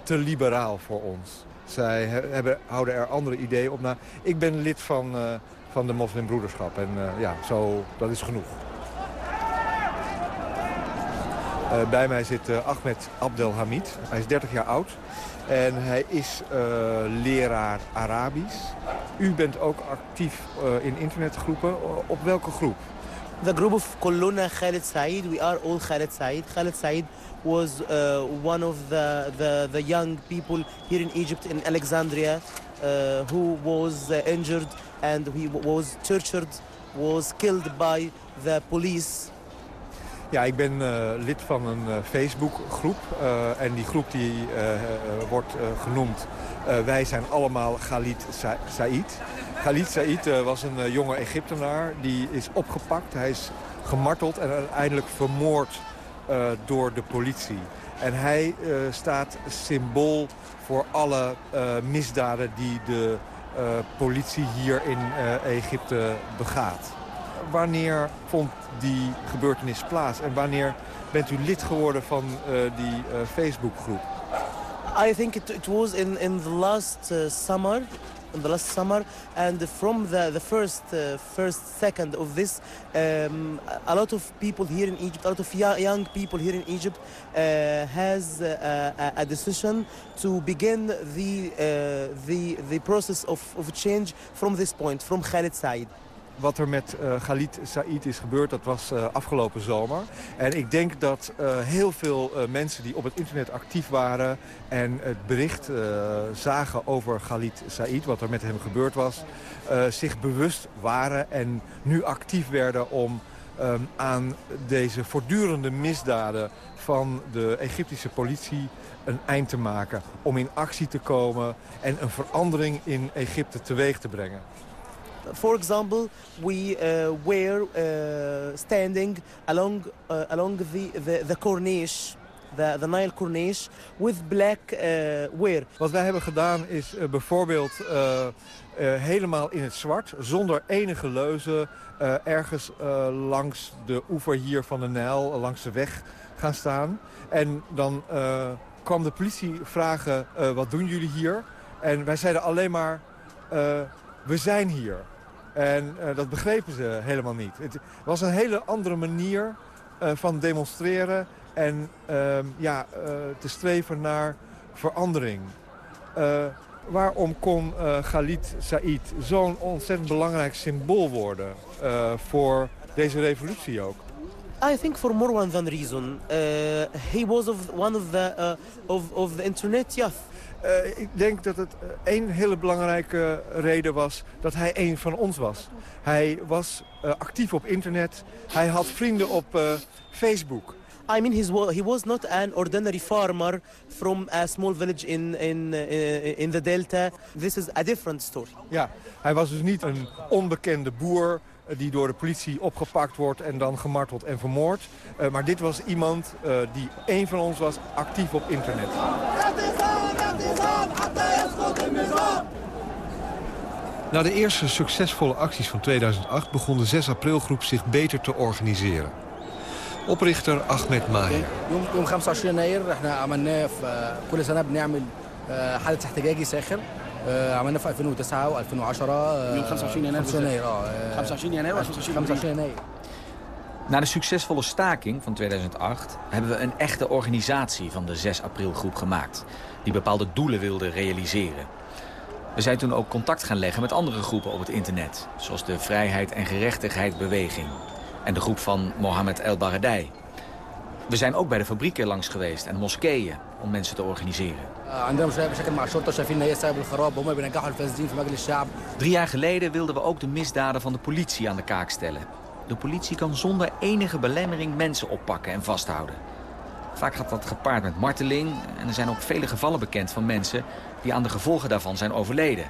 Speaker 6: te liberaal voor ons. Zij hebben, houden er andere ideeën op. Ik ben lid van, van de moslimbroederschap en ja, zo, dat is genoeg. Uh, bij mij zit uh, Ahmed Abdelhamid. Hij is 30 jaar oud en hij is uh, leraar Arabisch. U bent ook actief in internetgroepen. Op welke groep?
Speaker 13: The group of Koluna Khalid Said. We are all Khalid Said. Khalid Said was one of the, the, the young people here in Egypt, in Alexandria, who was injured and he was tortured, was killed by the police
Speaker 6: ja, ik ben uh, lid van een uh, Facebookgroep. Uh, en die groep die wordt genoemd Wij zijn allemaal Khalid Sa Said. Khalid Said was een jonge Egyptenaar. Die is opgepakt. Hij is gemarteld en uiteindelijk vermoord door de politie. En hij staat symbool voor alle misdaden die de politie hier in Egypte begaat wanneer vond die gebeurtenis plaats? En wanneer bent u lid geworden van uh, die uh, Facebookgroep?
Speaker 13: I think it, it, was in, in the last uh, summer. In the last summer, and from the the first first second of this, um, a lot of people here in Egypt, a lot of young people here in Egypt, uh, has a, a, decision to begin the the the process of of change from this point, from Khalid Said
Speaker 6: wat er met uh, Khalid Said is gebeurd, dat was uh, afgelopen zomer. En ik denk dat uh, heel veel mensen die op het internet actief waren... en het bericht zagen over Khalid Said, wat er met hem gebeurd was... zich bewust waren en nu actief werden om um, aan deze voortdurende misdaden... van de Egyptische politie een eind te maken. Om in actie te komen en een verandering in Egypte teweeg te brengen.
Speaker 13: For example, we uh, were uh, standing along uh, along the, the, the Corniche the, the Nile Corniche with black uh, wear.
Speaker 6: Wat wij hebben gedaan is uh, bijvoorbeeld uh, helemaal in het zwart, zonder enige leuzen, ergens langs de oever hier van de Nijl, langs de weg gaan staan. En dan kwam de politie vragen, wat doen jullie hier? En wij zeiden alleen maar, we zijn hier. En uh, dat begrepen ze helemaal niet. Het was een hele andere manier uh, van demonstreren en uh, ja, uh, te streven naar verandering. waarom kon Khalid Said zo'n ontzettend belangrijk symbool worden voor deze revolutie ook?
Speaker 13: I think for more one than reason. he was of one of the, of, of the internet youth.
Speaker 6: Uh, ik denk dat het uh, één hele belangrijke reden was dat hij een van ons was. Hij was uh, actief op internet. Hij had vrienden op Facebook.
Speaker 13: I mean, he was not an ordinary farmer from a small village in, in, in the Delta. This is a different story.
Speaker 6: Ja, hij was dus niet een onbekende boer die door de politie opgepakt wordt en dan gemarteld en vermoord. Uh, maar dit was iemand uh, die één van ons was, actief op internet. Na de eerste succesvolle acties van 2008 begon de 6 april groep zich beter te organiseren. Oprichter Ahmed Maher.
Speaker 10: يوم 25 يناير احنا عملناه في كل سنه بنعمل حاله احتجاجي ساخر عملناه في 2009 و2010
Speaker 11: يوم 25 يناير 25 يناير اه 25 يناير 25
Speaker 10: يناير
Speaker 11: Na de succesvolle staking van 2008 hebben we een echte organisatie van de 6 april groep gemaakt. Die bepaalde doelen wilde realiseren. We zijn toen ook contact gaan leggen met andere groepen op het internet. Zoals de Vrijheid en Gerechtigheid Beweging. En de groep van Mohammed El Baradei. We zijn ook bij de fabrieken langs geweest en moskeeën om mensen te organiseren. Drie jaar geleden wilden we ook de misdaden van de politie aan de kaak stellen. De politie kan zonder enige belemmering mensen oppakken en vasthouden. Vaak gaat dat gepaard met marteling en er zijn ook vele gevallen bekend van mensen die aan de gevolgen daarvan zijn overleden.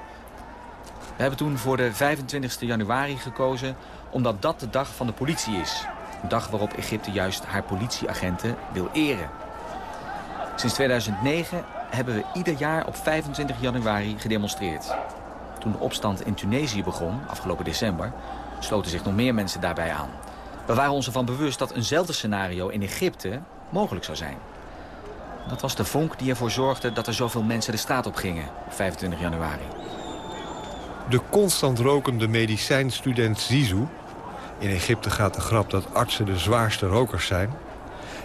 Speaker 11: We hebben toen voor de 25 januari gekozen omdat dat de dag van de politie is. Een dag waarop Egypte juist haar politieagenten wil eren. Sinds 2009 hebben we ieder jaar op 25 januari gedemonstreerd. Toen de opstand in Tunesië begon, afgelopen december, sloten zich nog meer mensen daarbij aan. We waren ons ervan bewust dat eenzelfde scenario in Egypte mogelijk zou zijn. Dat was de vonk die ervoor zorgde dat er zoveel mensen de straat op gingen op 25 januari.
Speaker 6: De constant rokende medicijnstudent Zizou... in Egypte gaat de grap dat artsen de zwaarste rokers zijn...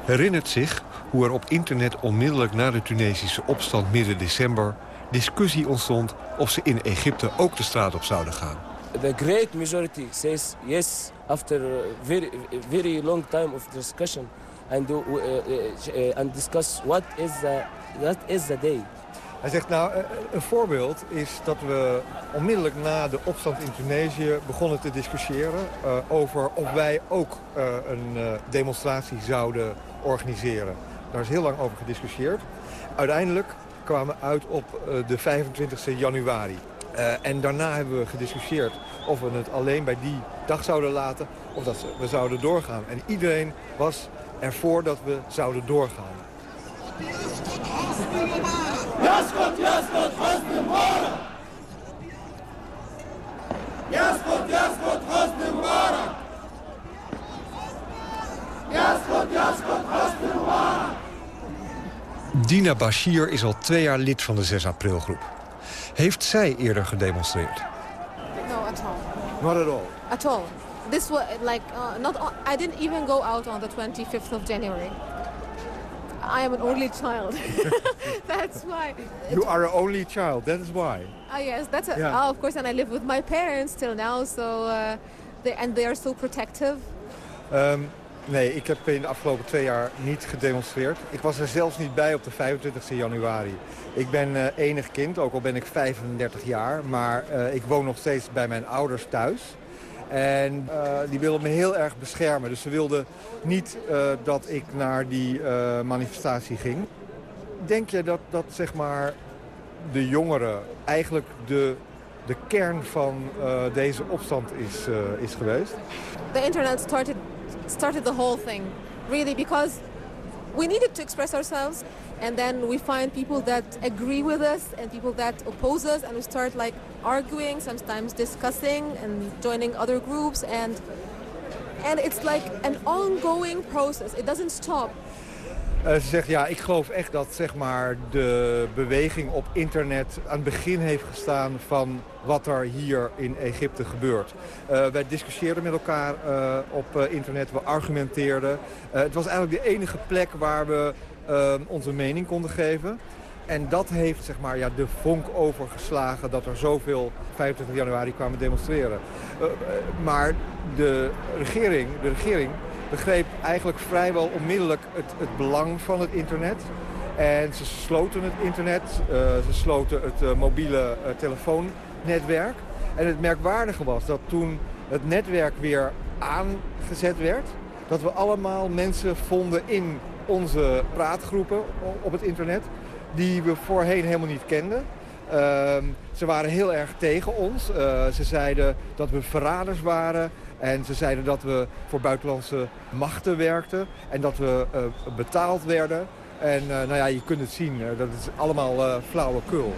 Speaker 6: herinnert zich hoe er op internet onmiddellijk na de Tunesische opstand midden december... discussie ontstond of ze in Egypte ook de straat op zouden gaan.
Speaker 12: The great majority says yes after very, very long time of discussion and, uh, uh, uh, and discuss what is, the, is the day.
Speaker 6: Hij zegt, nou, eh, een voorbeeld is dat we onmiddellijk na de opstand in Tunesië begonnen te discussiëren uh, over of wij ook een demonstratie zouden organiseren. Daar is heel lang over gediscussieerd. Uiteindelijk kwamen we uit op de 25 januari. en daarna hebben we gediscussieerd of we het alleen bij die dag zouden laten of dat we zouden doorgaan. En iedereen was ervoor dat we zouden doorgaan.
Speaker 14: يسقط يسقط حسن مبارك يسقط يسقط حسن مبارك يسقط يسقط حسن مبارك
Speaker 6: Dina Bashir is al twee jaar lid van de 6 april groep. Heeft zij eerder gedemonstreerd?
Speaker 9: No, at all.
Speaker 6: Not at all.
Speaker 9: At all. This was like uh, not. I didn't even go out on the 25th of January. I am an only child. [laughs] that's why.
Speaker 6: You are an only child. That is why.
Speaker 9: Oh yes, that's a,
Speaker 6: Yeah.
Speaker 9: oh, of course, and I live with my parents till now. So, uh, they, and they are so protective.
Speaker 6: Ehm, nee, ik heb in de afgelopen twee jaar niet gedemonstreerd. Ik was er zelfs niet bij op de 25 januari. Ik ben eh, enig kind, ook al ben ik 35 jaar. Maar eh, ik woon nog steeds bij mijn ouders thuis. En eh, die wilden me heel erg beschermen. Dus ze wilden niet eh, dat ik naar die eh, manifestatie ging. Denk je dat, dat zeg maar, de jongeren eigenlijk de, de kern van deze opstand is, is geweest?
Speaker 9: The internet started started the whole thing, really, because we needed to express ourselves, and then we find people that agree with us and people that oppose us, and we start like arguing, sometimes discussing and joining other groups, and and it's like an ongoing process. It doesn't stop.
Speaker 6: Eh, ze zegt, ja, ik geloof echt dat zeg maar, de beweging op internet aan het begin heeft gestaan van wat er hier in Egypte gebeurt. Eh, wij discussieerden met elkaar eh, op internet, we argumenteerden. Het was eigenlijk de enige plek waar we eh, onze mening konden geven. En dat heeft zeg maar, ja, de vonk overgeslagen dat er zoveel 25 januari kwamen demonstreren. Eh, eh, maar de regering, de regering begreep eigenlijk vrijwel onmiddellijk het, het belang van het internet. En ze sloten het internet, eh, ze sloten het mobiele telefoonnetwerk. En het merkwaardige was dat toen het netwerk weer aangezet werd... dat we allemaal mensen vonden in onze praatgroepen op het internet... die we voorheen helemaal niet kenden. Ehm, ze waren heel erg tegen ons. Eh, ze zeiden dat we verraders waren. En ze zeiden dat we voor buitenlandse machten werkten. En dat we eh, betaald werden. En eh, nou ja, je kunt het zien. dat is allemaal eh flauwekul.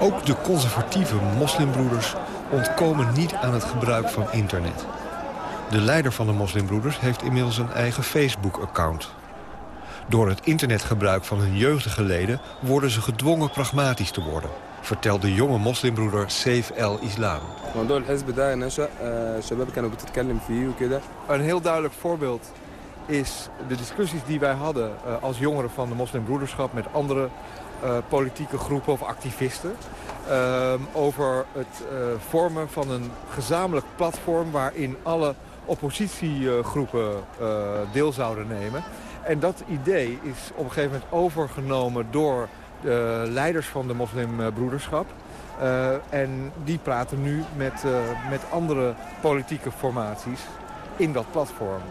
Speaker 6: Ook de conservatieve moslimbroeders ontkomen niet aan het gebruik van internet. De leider van de moslimbroeders heeft inmiddels een eigen Facebook-account. Door het internetgebruik van hun jeugdige leden worden ze gedwongen pragmatisch te worden vertelt de jonge moslimbroeder Saif
Speaker 15: El Islam.
Speaker 6: Een heel duidelijk voorbeeld is de discussies die wij hadden eh, als jongeren van de moslimbroederschap met andere eh, politieke groepen of activisten ehm, over het eh, vormen van een gezamenlijk platform waarin alle oppositiegroepen eh, deel zouden nemen. En dat idee is op een gegeven moment overgenomen door de leiders van de moslimbroederschap. en die praten nu met, met andere politieke formaties in dat platform.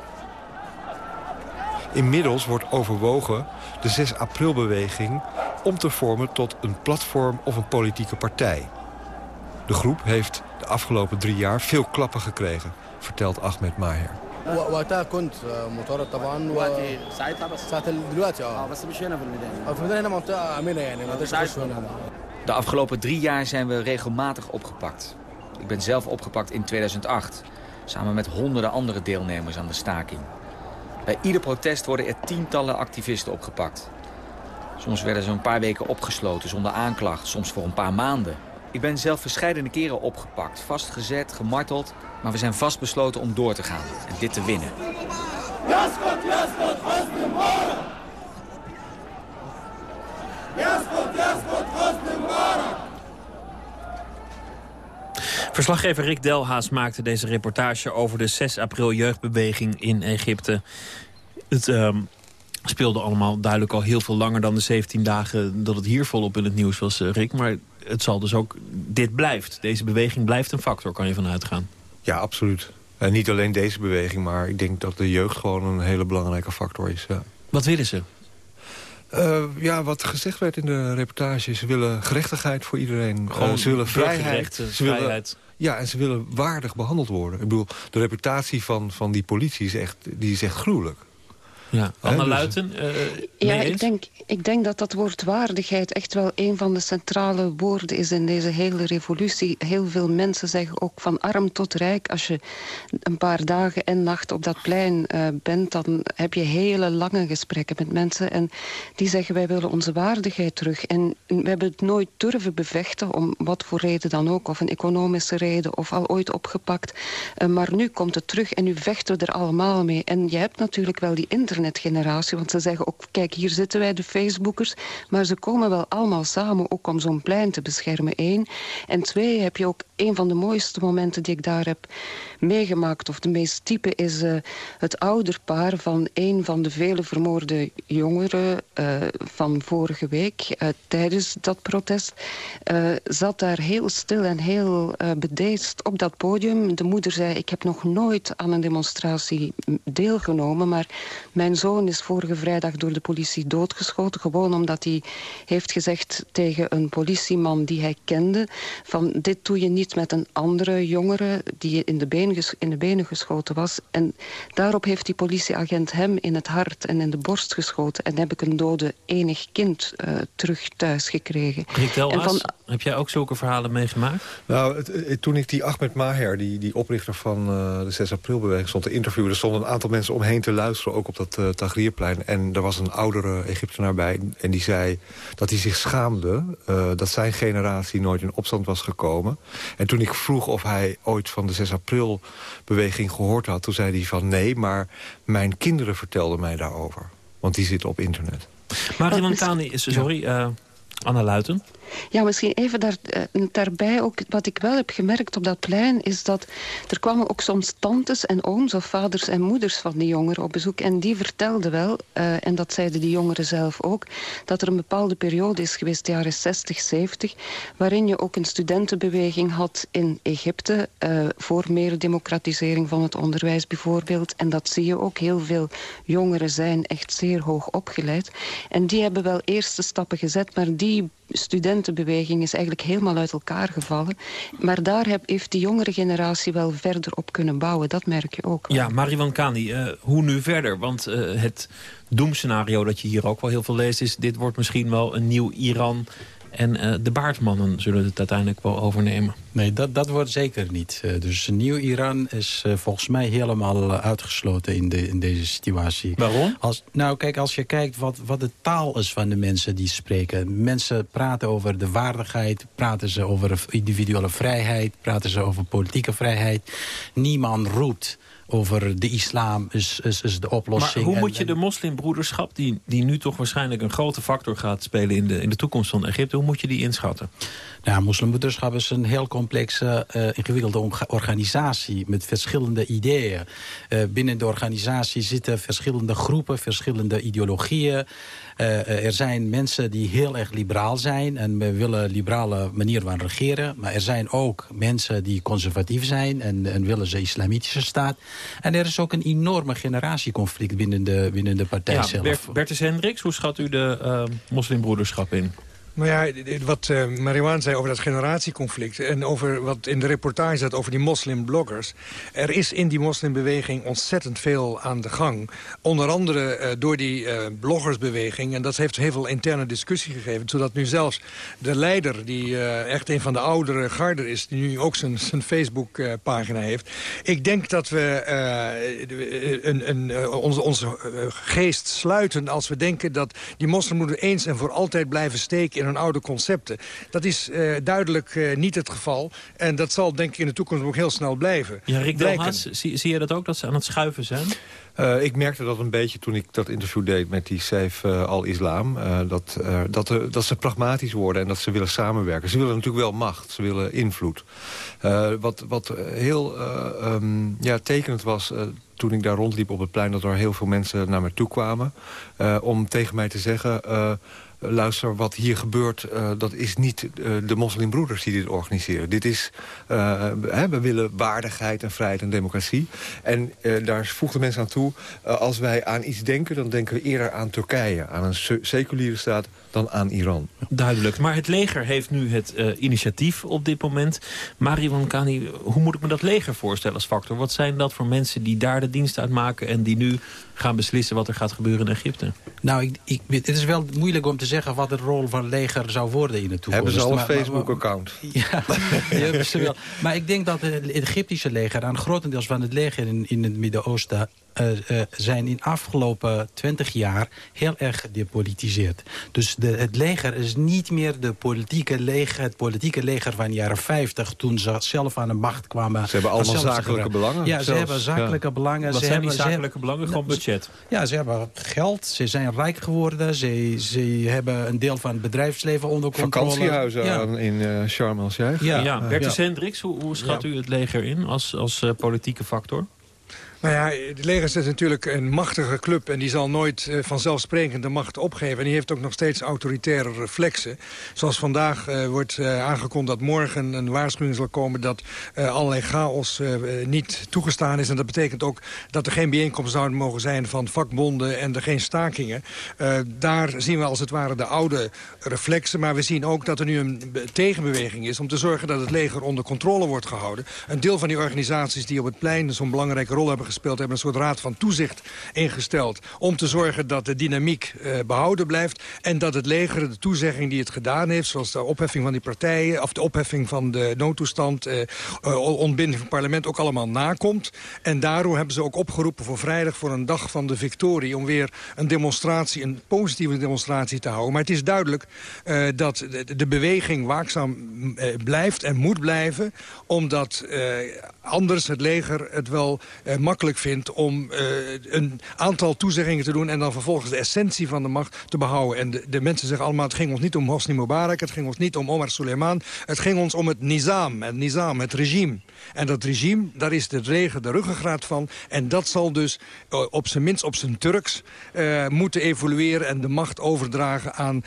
Speaker 6: Inmiddels wordt overwogen de 6 april-beweging om te vormen tot een platform of een politieke partij. De groep heeft de afgelopen drie jaar veel klappen gekregen, vertelt Ahmed Maher.
Speaker 11: De afgelopen drie jaar zijn we regelmatig opgepakt. Ik ben zelf opgepakt in 2008, samen met honderden andere deelnemers aan de staking. Bij ieder protest worden er tientallen activisten opgepakt. Soms werden ze een paar weken opgesloten zonder aanklacht, soms voor een paar maanden. Ik ben zelf verschillende keren opgepakt, vastgezet, gemarteld... maar we zijn vastbesloten om door te gaan en dit te winnen.
Speaker 3: Verslaggever Rick Delhaas maakte deze reportage over de 6 april jeugdbeweging in Egypte. Het ehm, speelde allemaal duidelijk al heel veel langer dan de 17 dagen dat het hier volop in het nieuws was, eh, Rick. Maar het zal dus ook, dit blijft. Deze beweging blijft een factor, kan je vanuit gaan.
Speaker 6: Ja, absoluut. En niet alleen deze beweging, maar ik denk dat de jeugd gewoon een hele belangrijke factor is. Ja.
Speaker 3: Wat willen ze?
Speaker 6: Uh, ja, wat gezegd werd in de reportage, ze willen gerechtigheid voor iedereen.
Speaker 3: Gewoon uh,
Speaker 6: ze willen vrijheid.
Speaker 3: Ze vrijheid.
Speaker 6: Willen, ja, en ze willen waardig behandeld worden. Ik bedoel, de reputatie van, van die politie is echt, die is echt gruwelijk.
Speaker 3: Ja, Anna dus- Luiten, uh,
Speaker 8: Ja, ik denk, ik denk dat dat woord waardigheid echt wel een van de centrale woorden is in deze hele revolutie. Heel veel mensen zeggen ook van arm tot rijk. Als je een paar dagen en nachten op dat plein uh, bent... dan heb je hele lange gesprekken met mensen. En die zeggen wij willen onze waardigheid terug. En we hebben het nooit durven bevechten, om wat voor reden dan ook. Of een economische reden, of al ooit opgepakt. Uh, maar nu komt het terug en nu vechten we er allemaal mee. En je hebt natuurlijk wel die internet internetgeneratie. Want ze zeggen ook, kijk, hier zitten wij, de Facebookers. Maar ze komen wel allemaal samen ook om zo'n plein te beschermen, één. En twee, heb je ook een van de mooiste momenten die ik daar heb meegemaakt... of de meest type is uh, het ouderpaar van een van de vele vermoorde jongeren... Uh, van vorige week, uh, tijdens dat protest... zat daar heel stil en heel bedeesd op dat podium. De moeder zei, ik heb nog nooit aan een demonstratie deelgenomen... maar mijn zoon is vorige vrijdag door de politie doodgeschoten... gewoon omdat hij heeft gezegd tegen een politieman die hij kende... van dit doe je niet met een andere jongere die in de, in de benen geschoten was. En daarop heeft die politieagent hem in het hart en in de borst geschoten. En heb ik een dode enig kind uh, terug thuis gekregen.
Speaker 3: Rick Delhaas, heb jij ook zulke verhalen meegemaakt?
Speaker 6: Nou, het, het, toen ik die Ahmed Maher, die, die oprichter van uh, de 6 april-beweging, stond te interviewen... er stonden een aantal mensen omheen te luisteren, ook op dat uh, Tahrirplein. En er was een oudere Egyptenaar bij en die zei dat hij zich schaamde... Uh, dat zijn generatie nooit in opstand was gekomen. En toen ik vroeg of hij ooit van de 6 april-beweging gehoord had... toen zei hij van nee, maar mijn kinderen vertelden mij daarover. Want die zitten op internet.
Speaker 3: Mariman Kani, sorry, uh, Anna Luiten.
Speaker 8: Ja, misschien even daar, uh, daarbij ook, wat ik wel heb gemerkt op dat plein... is dat er kwamen ook soms tantes en ooms of vaders en moeders van die jongeren op bezoek. En die vertelden wel, uh, en dat zeiden die jongeren zelf ook... dat er een bepaalde periode is geweest, de jaren 60, 70... waarin je ook een studentenbeweging had in Egypte... Uh, voor meer democratisering van het onderwijs bijvoorbeeld. En dat zie je ook. Heel veel jongeren zijn echt zeer hoog opgeleid. En die hebben wel eerste stappen gezet, maar die studentenbeweging is eigenlijk helemaal uit elkaar gevallen. Maar daar heb, heeft die jongere generatie wel verder op kunnen bouwen. Dat merk je ook.
Speaker 3: Ja, Mariwan Kani, uh, hoe nu verder? Want uh, het doemscenario dat je hier ook wel heel veel leest... is dit wordt misschien wel een nieuw Iran... En uh, de baardmannen zullen het uiteindelijk wel overnemen.
Speaker 4: Nee, dat, dat wordt zeker niet. Uh, dus nieuw Iran is uh, volgens mij helemaal uitgesloten in, de, in deze situatie.
Speaker 3: Waarom?
Speaker 4: Als, nou, kijk, als je kijkt wat, wat de taal is van de mensen die spreken. Mensen praten over de waardigheid, praten ze over individuele vrijheid... praten ze over politieke vrijheid. Niemand roept over de islam is, is, is de oplossing.
Speaker 3: Maar hoe moet je de moslimbroederschap, die, die nu toch waarschijnlijk een grote factor gaat spelen in de, in de toekomst van Egypte, hoe moet je die inschatten?
Speaker 4: Nou, moslimbroederschap is een heel complexe, ingewikkelde organisatie met verschillende ideeën. binnen de organisatie zitten verschillende groepen, verschillende ideologieën. Er zijn mensen die heel erg liberaal zijn en we willen liberale manier van regeren. Maar er zijn ook mensen die conservatief zijn en, en willen ze islamitische staat. En er is ook een enorme generatieconflict binnen de, binnen de partij ja, zelf.
Speaker 3: Bertus Hendricks, hoe schat u de uh, moslimbroederschap in?
Speaker 7: Nou ja, wat uh, zei over dat generatieconflict... en over wat in de reportage zat over die moslimbloggers... er is in die moslimbeweging ontzettend veel aan de gang. Onder andere uh, door die uh, bloggersbeweging. En dat heeft heel veel interne discussie gegeven. Zodat nu zelfs de leider, die echt een van de oudere garden is... die nu ook zijn, zijn Facebook-pagina heeft. Ik denk dat we een, een, onze, onze geest sluiten als we denken... dat die moslim moeten eens en voor altijd blijven steken in hun oude concepten. Dat is uh, duidelijk uh, niet het geval. En dat zal denk ik in de toekomst ook heel snel blijven.
Speaker 3: Ja, Rick Delhaas, zie, zie je dat ook, dat ze aan het schuiven zijn?
Speaker 6: Uh, ik merkte dat een beetje toen ik dat interview deed met die Saif uh, al-Islam. Uh, dat, dat, dat ze pragmatisch worden en dat ze willen samenwerken. Ze willen natuurlijk wel macht, ze willen invloed. wat, wat heel um, ja, tekenend was toen ik daar rondliep op het plein... dat er heel veel mensen naar me toe kwamen om tegen mij te zeggen luister, wat hier gebeurt, uh, dat is niet uh, de moslimbroeders die dit organiseren. Dit is, hè, we willen waardigheid en vrijheid en democratie. En daar voegden mensen aan toe, als wij aan iets denken... dan denken we eerder aan Turkije, aan een seculiere staat dan aan Iran.
Speaker 3: Duidelijk. Maar het leger heeft nu het uh, initiatief op dit moment. Mariwan Kani, hoe moet ik me dat leger voorstellen als factor? Wat zijn dat voor mensen die daar de dienst uitmaken... en die nu gaan beslissen wat er gaat gebeuren in Egypte?
Speaker 4: Nou, ik, ik, het is wel moeilijk om te zeggen wat de rol van het leger zou worden in de toekomst.
Speaker 6: Hebben ze al een Facebook-account? [laughs]
Speaker 4: Ja, hebben ze wel. Maar ik denk dat het Egyptische leger, aan grotendeels van het leger in, in het Midden-Oosten... Uh, uh, zijn in de afgelopen twintig jaar heel erg gedepolitiseerd. Dus de, het leger is niet meer de politieke leger, het politieke leger van de jaren 50... toen ze zelf aan de macht kwamen.
Speaker 6: Ze hebben allemaal zakelijke belangen?
Speaker 4: Ja, ze hebben zakelijke belangen.
Speaker 3: Wat
Speaker 4: ze
Speaker 3: zijn
Speaker 4: hebben,
Speaker 3: die zakelijke belangen? Gewoon budget?
Speaker 4: Ja, ze hebben geld, ze zijn rijk geworden. Ze, ze hebben een deel van het bedrijfsleven onder controle.
Speaker 6: Vakantiehuizen ja. in uh, Sharm el-Sheikh.
Speaker 3: Ja, ja. Bertus Hendricks, hoe, hoe schat u het leger in als, als politieke factor?
Speaker 7: Nou ja, de leger is natuurlijk een machtige club... en die zal nooit uh, vanzelfsprekend de macht opgeven. En die heeft ook nog steeds autoritaire reflexen. Zoals vandaag uh, wordt uh, aangekondigd dat morgen een waarschuwing zal komen... dat allerlei chaos niet toegestaan is. En dat betekent ook dat er geen bijeenkomsten zouden mogen zijn... van vakbonden en er geen stakingen. daar zien we als het ware de oude reflexen. Maar we zien ook dat er nu een tegenbeweging is... om te zorgen dat het leger onder controle wordt gehouden. Een deel van die organisaties die op het plein zo'n belangrijke rol hebben hebben een soort raad van toezicht ingesteld... om te zorgen dat de dynamiek uh, behouden blijft... en dat het leger de toezegging die het gedaan heeft... zoals de opheffing van die partijen... of de opheffing van de noodtoestand... Uh, ontbinding van het parlement ook allemaal nakomt. En daarom hebben ze ook opgeroepen voor vrijdag... voor een dag van de victorie... om weer een demonstratie, een positieve demonstratie te houden. Maar het is duidelijk dat de, de, beweging waakzaam blijft en moet blijven... omdat anders het leger het wel makkelijk vindt om uh, een aantal toezeggingen te doen... en dan vervolgens de essentie van de macht te behouden. En de, de mensen zeggen allemaal, het ging ons niet om Hosni Mubarak... het ging ons niet om Omar Suleiman, het ging ons om het nizam, het nizam, het regime. En dat regime, daar is de regen de ruggengraat van. En dat zal dus uh, op zijn minst op zijn Turks uh, moeten evolueren... en de macht overdragen aan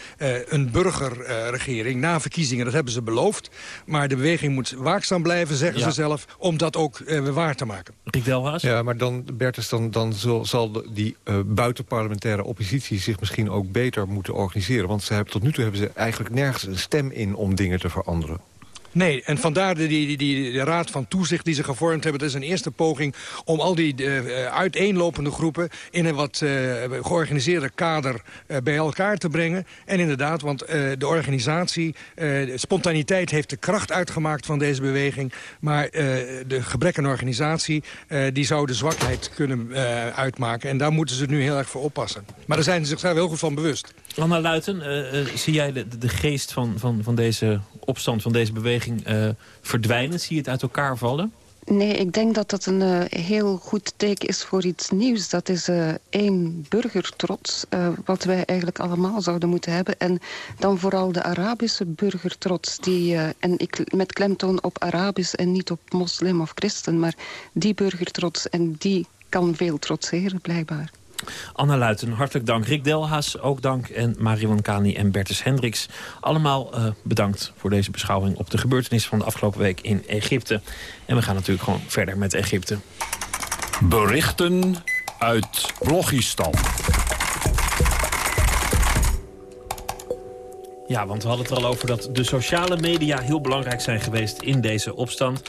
Speaker 7: een burgerregering na verkiezingen. Dat hebben ze beloofd. Maar de beweging moet waakzaam blijven, zeggen ja. ze zelf... om dat ook waar te maken.
Speaker 3: Rick Delhaas?
Speaker 6: Ja, maar dan, Bertus, dan, dan zal, zal die uh, buitenparlementaire oppositie... zich misschien ook beter moeten organiseren. Want ze hebben, tot nu toe hebben ze eigenlijk nergens een stem in om dingen te veranderen.
Speaker 7: Nee, en vandaar de, die, die, die, raad van toezicht die ze gevormd hebben. Dat is een eerste poging om al die uh, uiteenlopende groepen... in een wat uh, georganiseerde kader bij elkaar te brengen. En inderdaad, want de organisatie, de spontaniteit heeft de kracht uitgemaakt van deze beweging. Maar de gebrek aan organisatie, die zou de zwakheid kunnen uitmaken. En daar moeten ze nu heel erg voor oppassen. Maar daar zijn ze zichzelf heel goed van bewust.
Speaker 3: Anna Luiten, zie jij de, de geest van, van, van deze opstand, van deze beweging uh, verdwijnen? Zie je het uit elkaar vallen?
Speaker 8: Nee, ik denk dat dat een uh, heel goed teken is voor iets nieuws. Dat is uh, één burgertrots, wat wij eigenlijk allemaal zouden moeten hebben. En dan vooral de Arabische burgertrots. Die, en ik, met klemtoon op Arabisch en niet op moslim of christen. Maar die burgertrots, en die kan veel trotseren, blijkbaar.
Speaker 3: Anna Luiten, hartelijk dank. Rick Delhaas, ook dank. En Marion Kani en Bertus Hendricks. Allemaal uh, bedankt voor deze beschouwing op de gebeurtenissen van de afgelopen week in Egypte. En we gaan natuurlijk gewoon verder met Egypte.
Speaker 16: Berichten uit Blogistan.
Speaker 3: Ja, want we hadden het er al over dat de sociale media heel belangrijk zijn geweest in deze opstand.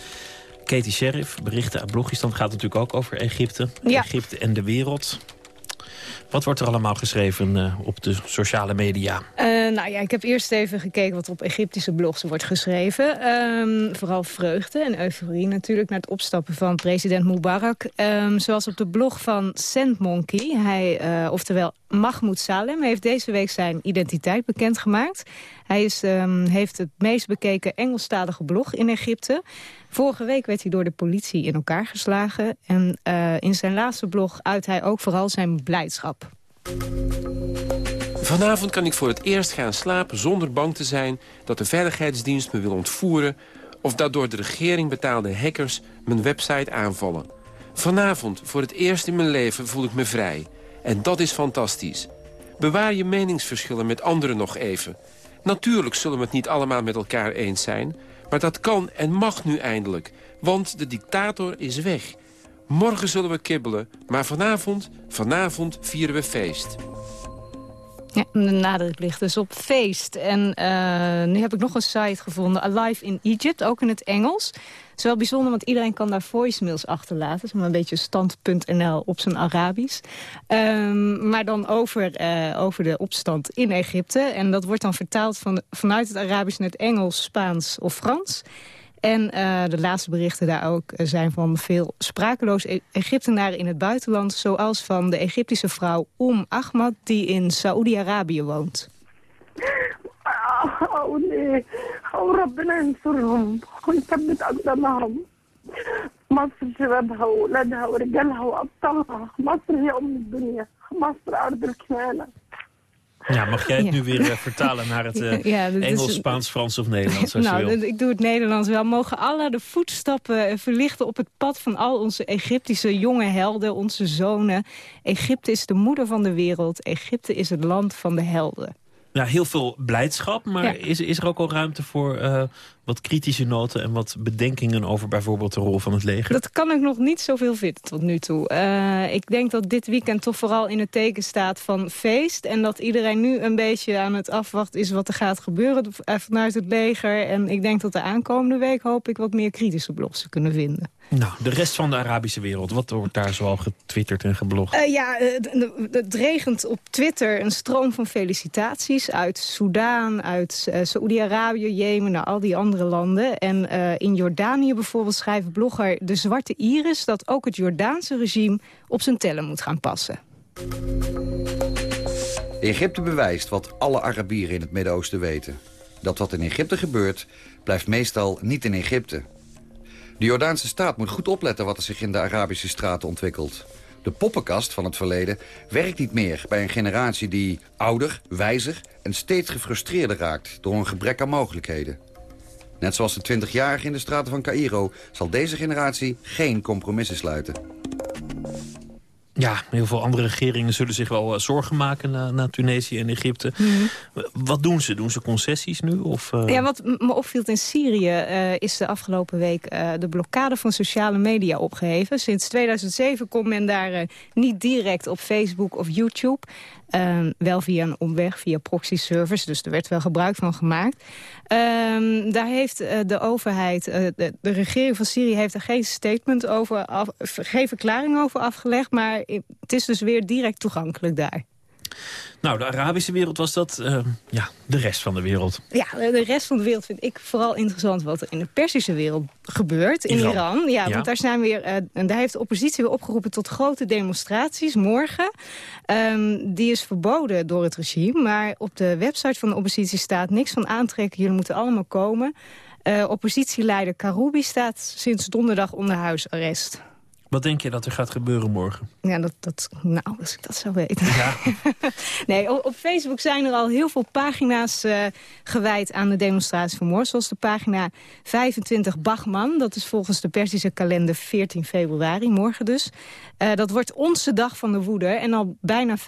Speaker 3: Katie Sheriff, berichten uit Blogistan, gaat natuurlijk ook over Egypte.
Speaker 17: Ja.
Speaker 3: Egypte en de wereld. Wat wordt er allemaal geschreven uh, op de sociale media?
Speaker 17: Uh, nou ja, ik heb eerst even gekeken wat op Egyptische blogs wordt geschreven. Um, vooral vreugde en euforie natuurlijk naar het opstappen van president Mubarak. Um, zoals op de blog van Sandmonkey. Hij, uh, oftewel Mahmoud Salem, heeft deze week zijn identiteit bekendgemaakt. Hij is, um, heeft het meest bekeken Engelstalige blog in Egypte. Vorige week werd hij door de politie in elkaar geslagen. En uh, in zijn laatste blog uit hij ook vooral zijn blijdschap.
Speaker 18: Vanavond kan ik voor het eerst gaan slapen zonder bang te zijn... dat de veiligheidsdienst me wil ontvoeren... of dat door de regering betaalde hackers mijn website aanvallen. Vanavond, voor het eerst in mijn leven, voel ik me vrij. En dat is fantastisch. Bewaar je meningsverschillen met anderen nog even. Natuurlijk zullen we het niet allemaal met elkaar eens zijn... Maar dat kan en mag nu eindelijk, want de dictator is weg. Morgen zullen we kibbelen, maar vanavond, vanavond vieren we feest.
Speaker 17: Ja, de nadruk ligt dus op feest. En uh, nu heb ik nog een site gevonden, Alive in Egypt, ook in het Engels. Het is wel bijzonder, want iedereen kan daar voicemails achterlaten. Maar een beetje stand.nl op zijn Arabisch. Um, maar dan over, uh, over de opstand in Egypte. En dat wordt dan vertaald van, vanuit het Arabisch naar het Engels, Spaans of Frans. En uh, de laatste berichten daar ook zijn van veel sprakeloze Egyptenaren in het buitenland. Zoals van de Egyptische vrouw Om Ahmad, die in Saoedi-Arabië woont. [laughs]
Speaker 19: حولي وربنا ينصرهم ويثبت أقدامهم مصر شبابها وولادها ورجالها وأبطالها مصر هي أم الدنيا مصر أرض الكنانة
Speaker 3: Ja, mag jij het ja. nu weer uh, vertalen naar het uh, [laughs] ja, Engels, Spaans, Frans of Nederlands?
Speaker 17: nou, ik doe het Nederlands wel. Mogen Allah de voetstappen verlichten op het pad van al onze Egyptische jonge helden, onze zonen. Egypte is de moeder van de wereld. Egypte is het land van de helden.
Speaker 3: Ja, heel veel blijdschap, maar ja. is, is er ook al ruimte voor uh, wat kritische noten... en wat bedenkingen over bijvoorbeeld de rol van het leger?
Speaker 17: Dat kan ik nog niet zoveel vinden tot nu toe. Uh, ik denk dat dit weekend toch vooral in het teken staat van feest... en dat iedereen nu een beetje aan het afwachten is wat er gaat gebeuren vanuit het leger. En ik denk dat de aankomende week hoop ik wat meer kritische blogs kunnen vinden.
Speaker 3: Nou, de rest van de Arabische wereld, wat wordt daar zoal getwitterd en geblogd?
Speaker 17: Uh, ja, het regent op Twitter een stroom van felicitaties uit Soudaan, uit uh, Saoedi-Arabië, Jemen, naar al die andere landen. En uh, in Jordanië bijvoorbeeld schrijft blogger De Zwarte Iris... dat ook het Jordaanse regime op zijn tellen moet gaan passen.
Speaker 20: Egypte bewijst wat alle Arabieren in het Midden-Oosten weten. Dat wat in Egypte gebeurt, blijft meestal niet in Egypte. De Jordaanse staat moet goed opletten wat er zich in de Arabische straten ontwikkelt. De poppenkast van het verleden werkt niet meer bij een generatie die ouder, wijzer en steeds gefrustreerder raakt door een gebrek aan mogelijkheden. Net zoals de 20-jarige in de straten van Cairo zal deze generatie geen compromissen sluiten.
Speaker 3: Ja, heel veel andere regeringen zullen zich wel uh, zorgen maken naar, naar Tunesië en Egypte. Mm -hmm. Wat doen ze? Doen ze concessies nu? Of, uh...
Speaker 17: Ja, wat me opviel in Syrië uh, is de afgelopen week de blokkade van sociale media opgeheven. Sinds 2007 kon men daar niet direct op Facebook of YouTube. Um, wel via een omweg, via proxy servers. Dus er werd wel gebruik van gemaakt. Um, daar heeft uh, de overheid, uh, de, regering van Syrië... heeft er geen statement over, geen verklaring over afgelegd. Maar het is dus weer direct toegankelijk daar.
Speaker 3: Nou, de Arabische wereld was dat, uh, ja, de rest van de wereld.
Speaker 17: Ja, de rest van de wereld vind ik vooral interessant wat er in de Persische wereld gebeurt. In Iran. Iran. Ja, ja, want daar zijn weer, uh, en daar heeft de oppositie weer opgeroepen tot grote demonstraties morgen. Um, die is verboden door het regime, maar op de website van de oppositie staat niks van aantrekken. Jullie moeten allemaal komen. Uh, oppositieleider Karoubi staat sinds donderdag onder huisarrest.
Speaker 3: Wat denk je dat er gaat gebeuren morgen?
Speaker 17: Ja, dat, dat, nou, als ik dat zou weten. Ja. [laughs] nee, op, Facebook zijn er al heel veel pagina's uh, gewijd aan de demonstratie van morgen. Zoals de pagina 25 Bachman. Dat is volgens de Persische kalender 14 februari, morgen dus. Uh, dat wordt onze dag van de woede. En al bijna 50.000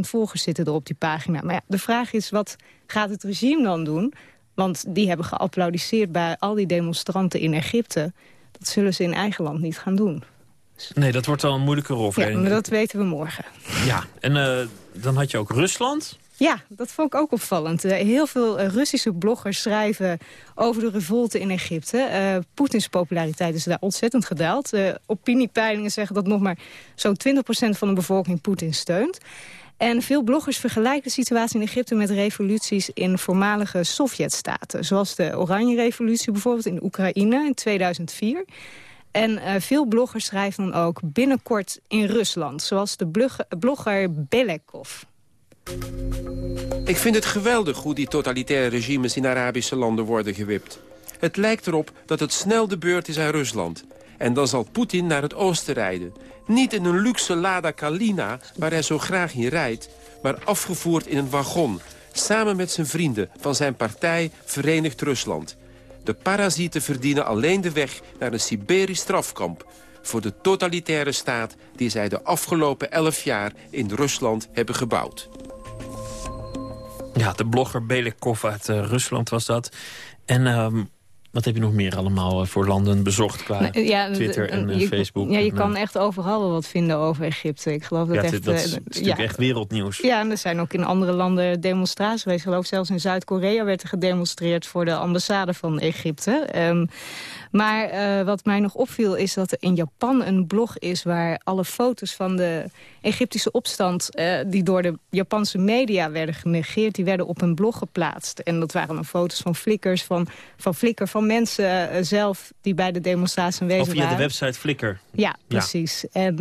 Speaker 17: volgers zitten er op die pagina. Maar ja, de vraag is, wat gaat het regime dan doen? Want die hebben geapplaudiseerd bij al die demonstranten in Egypte. Dat zullen ze in eigen land niet gaan doen.
Speaker 3: Nee, dat wordt al een moeilijke rol.
Speaker 17: Ja, maar dat weten we morgen.
Speaker 3: Ja, en uh, dan had je ook Rusland.
Speaker 17: Ja, dat vond ik ook opvallend. Uh, heel veel uh, Russische bloggers schrijven over de revolte in Egypte. Uh, Poetins populariteit is daar ontzettend gedaald. opiniepeilingen zeggen dat nog maar zo'n 20% van de bevolking Poetin steunt. En veel bloggers vergelijken de situatie in Egypte met revoluties in voormalige Sovjetstaten. Zoals de Oranje Revolutie bijvoorbeeld in Oekraïne in 2004. En uh, veel bloggers schrijven dan ook binnenkort in Rusland. Zoals de blogger, blogger Belekov.
Speaker 18: Ik vind het geweldig hoe die totalitaire regimes in Arabische landen worden gewipt. Het lijkt erop dat het snel de beurt is aan Rusland. En dan zal Poetin naar het oosten rijden. Niet in een luxe Lada Kalina, waar hij zo graag in rijdt... maar afgevoerd in een wagon, samen met zijn vrienden van zijn partij Verenigd Rusland... De parasieten verdienen alleen de weg naar een Siberisch strafkamp... voor de totalitaire staat die zij de afgelopen elf jaar in Rusland hebben gebouwd.
Speaker 3: Ja, de blogger Belikov uit uh, Rusland was dat. En um, wat heb je nog meer allemaal eh, voor landen bezocht qua ja, Twitter en
Speaker 17: je,
Speaker 3: Facebook?
Speaker 17: Ja, je kan echt overal wel wat vinden over Egypte. Ik geloof dat
Speaker 3: ja,
Speaker 17: echt...
Speaker 3: Dat is, uh, natuurlijk echt wereldnieuws.
Speaker 17: Ja, en er zijn ook in andere landen demonstraties geweest. Ik geloof zelfs in Zuid-Korea werd er gedemonstreerd voor de ambassade van Egypte. Um, maar uh, wat mij nog opviel is dat er in Japan een blog is... waar alle foto's van de Egyptische opstand... Uh, die door de Japanse media werden genegeerd... die werden op een blog geplaatst. En dat waren dan foto's van flikkers, van, van flikker... van mensen uh, zelf die bij de demonstratie aanwezig waren.
Speaker 3: Of via de website Flickr.
Speaker 17: Ja, precies. Ja. En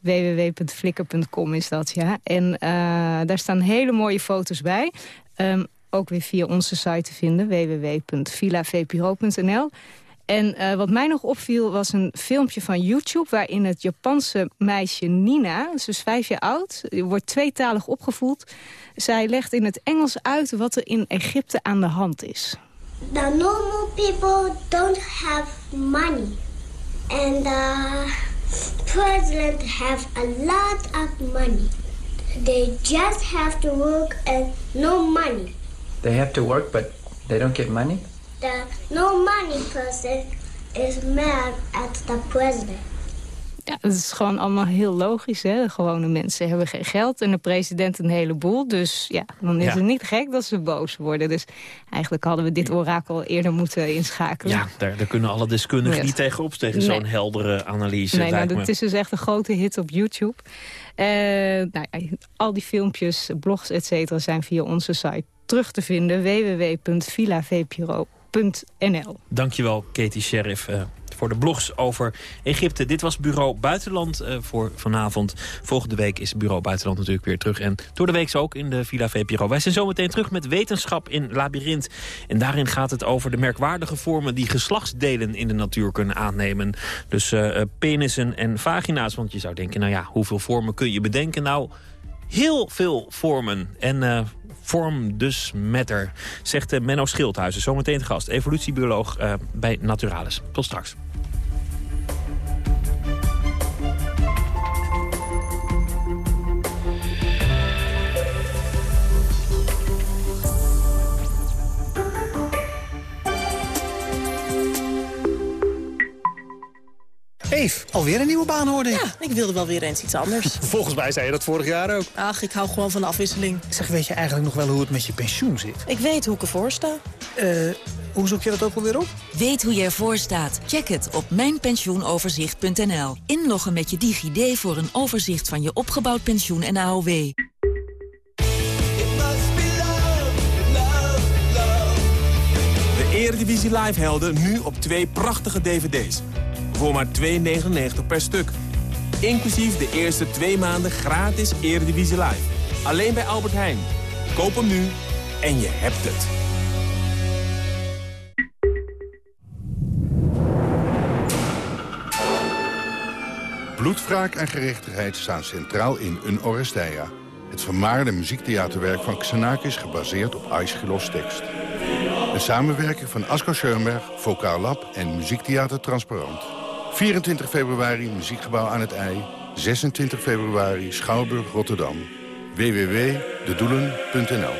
Speaker 17: www.flickr.com is dat, ja. En daar staan hele mooie foto's bij... Um, ook weer via onze site te vinden, www.villavpro.nl. En uh, wat mij nog opviel was een filmpje van YouTube... waarin het Japanse meisje Nina, ze is vijf jaar oud... wordt tweetalig opgevoed. Zij legt in het Engels uit wat er in Egypte aan de hand is.
Speaker 21: The normal people don't have money. And the president have a lot of money. They just have to work and no money.
Speaker 22: They have to work, but they don't get money?
Speaker 21: The no money person is mad at the president.
Speaker 17: Ja, dat is gewoon allemaal heel logisch. Hè? De gewone mensen hebben geen geld en de president een heleboel. Dus ja, dan is ja. het niet gek dat ze boos worden. Dus eigenlijk hadden we dit orakel eerder moeten inschakelen.
Speaker 3: Ja, daar, daar kunnen alle deskundigen niet tegenop tegen nee. zo'n heldere analyse.
Speaker 17: Nee, nou, dat is dus echt een grote hit op YouTube. Uh, nou, al die filmpjes, blogs, et cetera, zijn via onze site terug te vinden. www.villavpro.nl
Speaker 3: Dankjewel, Katie Sheriff, uh, voor de blogs over Egypte. Dit was Bureau Buitenland uh, voor vanavond. Volgende week is Bureau Buitenland natuurlijk weer terug. En door de week ook in de Villa VPRO. Wij zijn zometeen terug met Wetenschap in Labyrinth. En daarin gaat het over de merkwaardige vormen... die geslachtsdelen in de natuur kunnen aannemen. Dus uh, penissen en vagina's. Want je zou denken, nou ja, hoeveel vormen kun je bedenken? Nou, heel veel vormen. En vorm dus matter, zegt uh, Menno Schildhuizen. Zometeen te gast, evolutiebioloog uh, bij Naturalis. Tot straks.
Speaker 23: Alweer een nieuwe baan hoorde ik.
Speaker 24: Ja, ik wilde wel weer eens iets anders. [laughs]
Speaker 23: Volgens mij zei je dat vorig jaar ook.
Speaker 24: Ach, ik hou gewoon van de afwisseling.
Speaker 23: Zeg, weet je eigenlijk nog wel hoe het met je pensioen zit?
Speaker 24: Ik weet hoe ik ervoor sta.
Speaker 23: Eh, hoe zoek je dat ook alweer op?
Speaker 25: Weet hoe je ervoor staat? Check het op mijnpensioenoverzicht.nl. Inloggen met je DigiD voor een overzicht van je opgebouwd pensioen en AOW.
Speaker 26: De Eredivisie Live helden nu op twee prachtige dvd's voor maar 2,99 per stuk. Inclusief de eerste twee maanden gratis Eredivisie Live. Alleen bij Albert Heijn. Koop hem nu en je hebt het.
Speaker 27: Bloedwraak en gerechtigheid staan centraal in Een Oresteia. Het vermaarde muziektheaterwerk van Xenakis is gebaseerd op Aeschylus' tekst. Een samenwerking van Asko Schoenberg, Vokaal Lab en Muziektheater Transparant. 24 februari Muziekgebouw aan het IJ. 26 februari Schouwburg Rotterdam. www.dedoelen.nl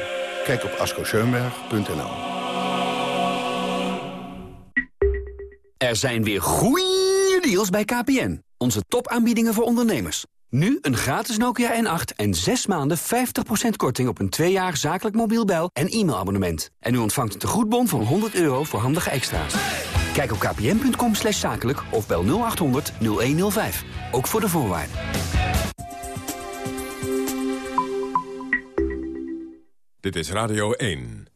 Speaker 27: Kijk op askoschoenberg.nl
Speaker 28: Er zijn weer goeie deals bij KPN. Onze topaanbiedingen voor ondernemers. Nu een gratis Nokia N8 en 6 maanden 50% korting op een 2 jaar zakelijk mobiel bel- en e-mailabonnement. En u ontvangt een tegoedbon van 100 euro voor handige extra's. Kijk op kpn.com zakelijk of bel 0800 0105. Ook voor de voorwaarden.
Speaker 29: Dit is Radio 1.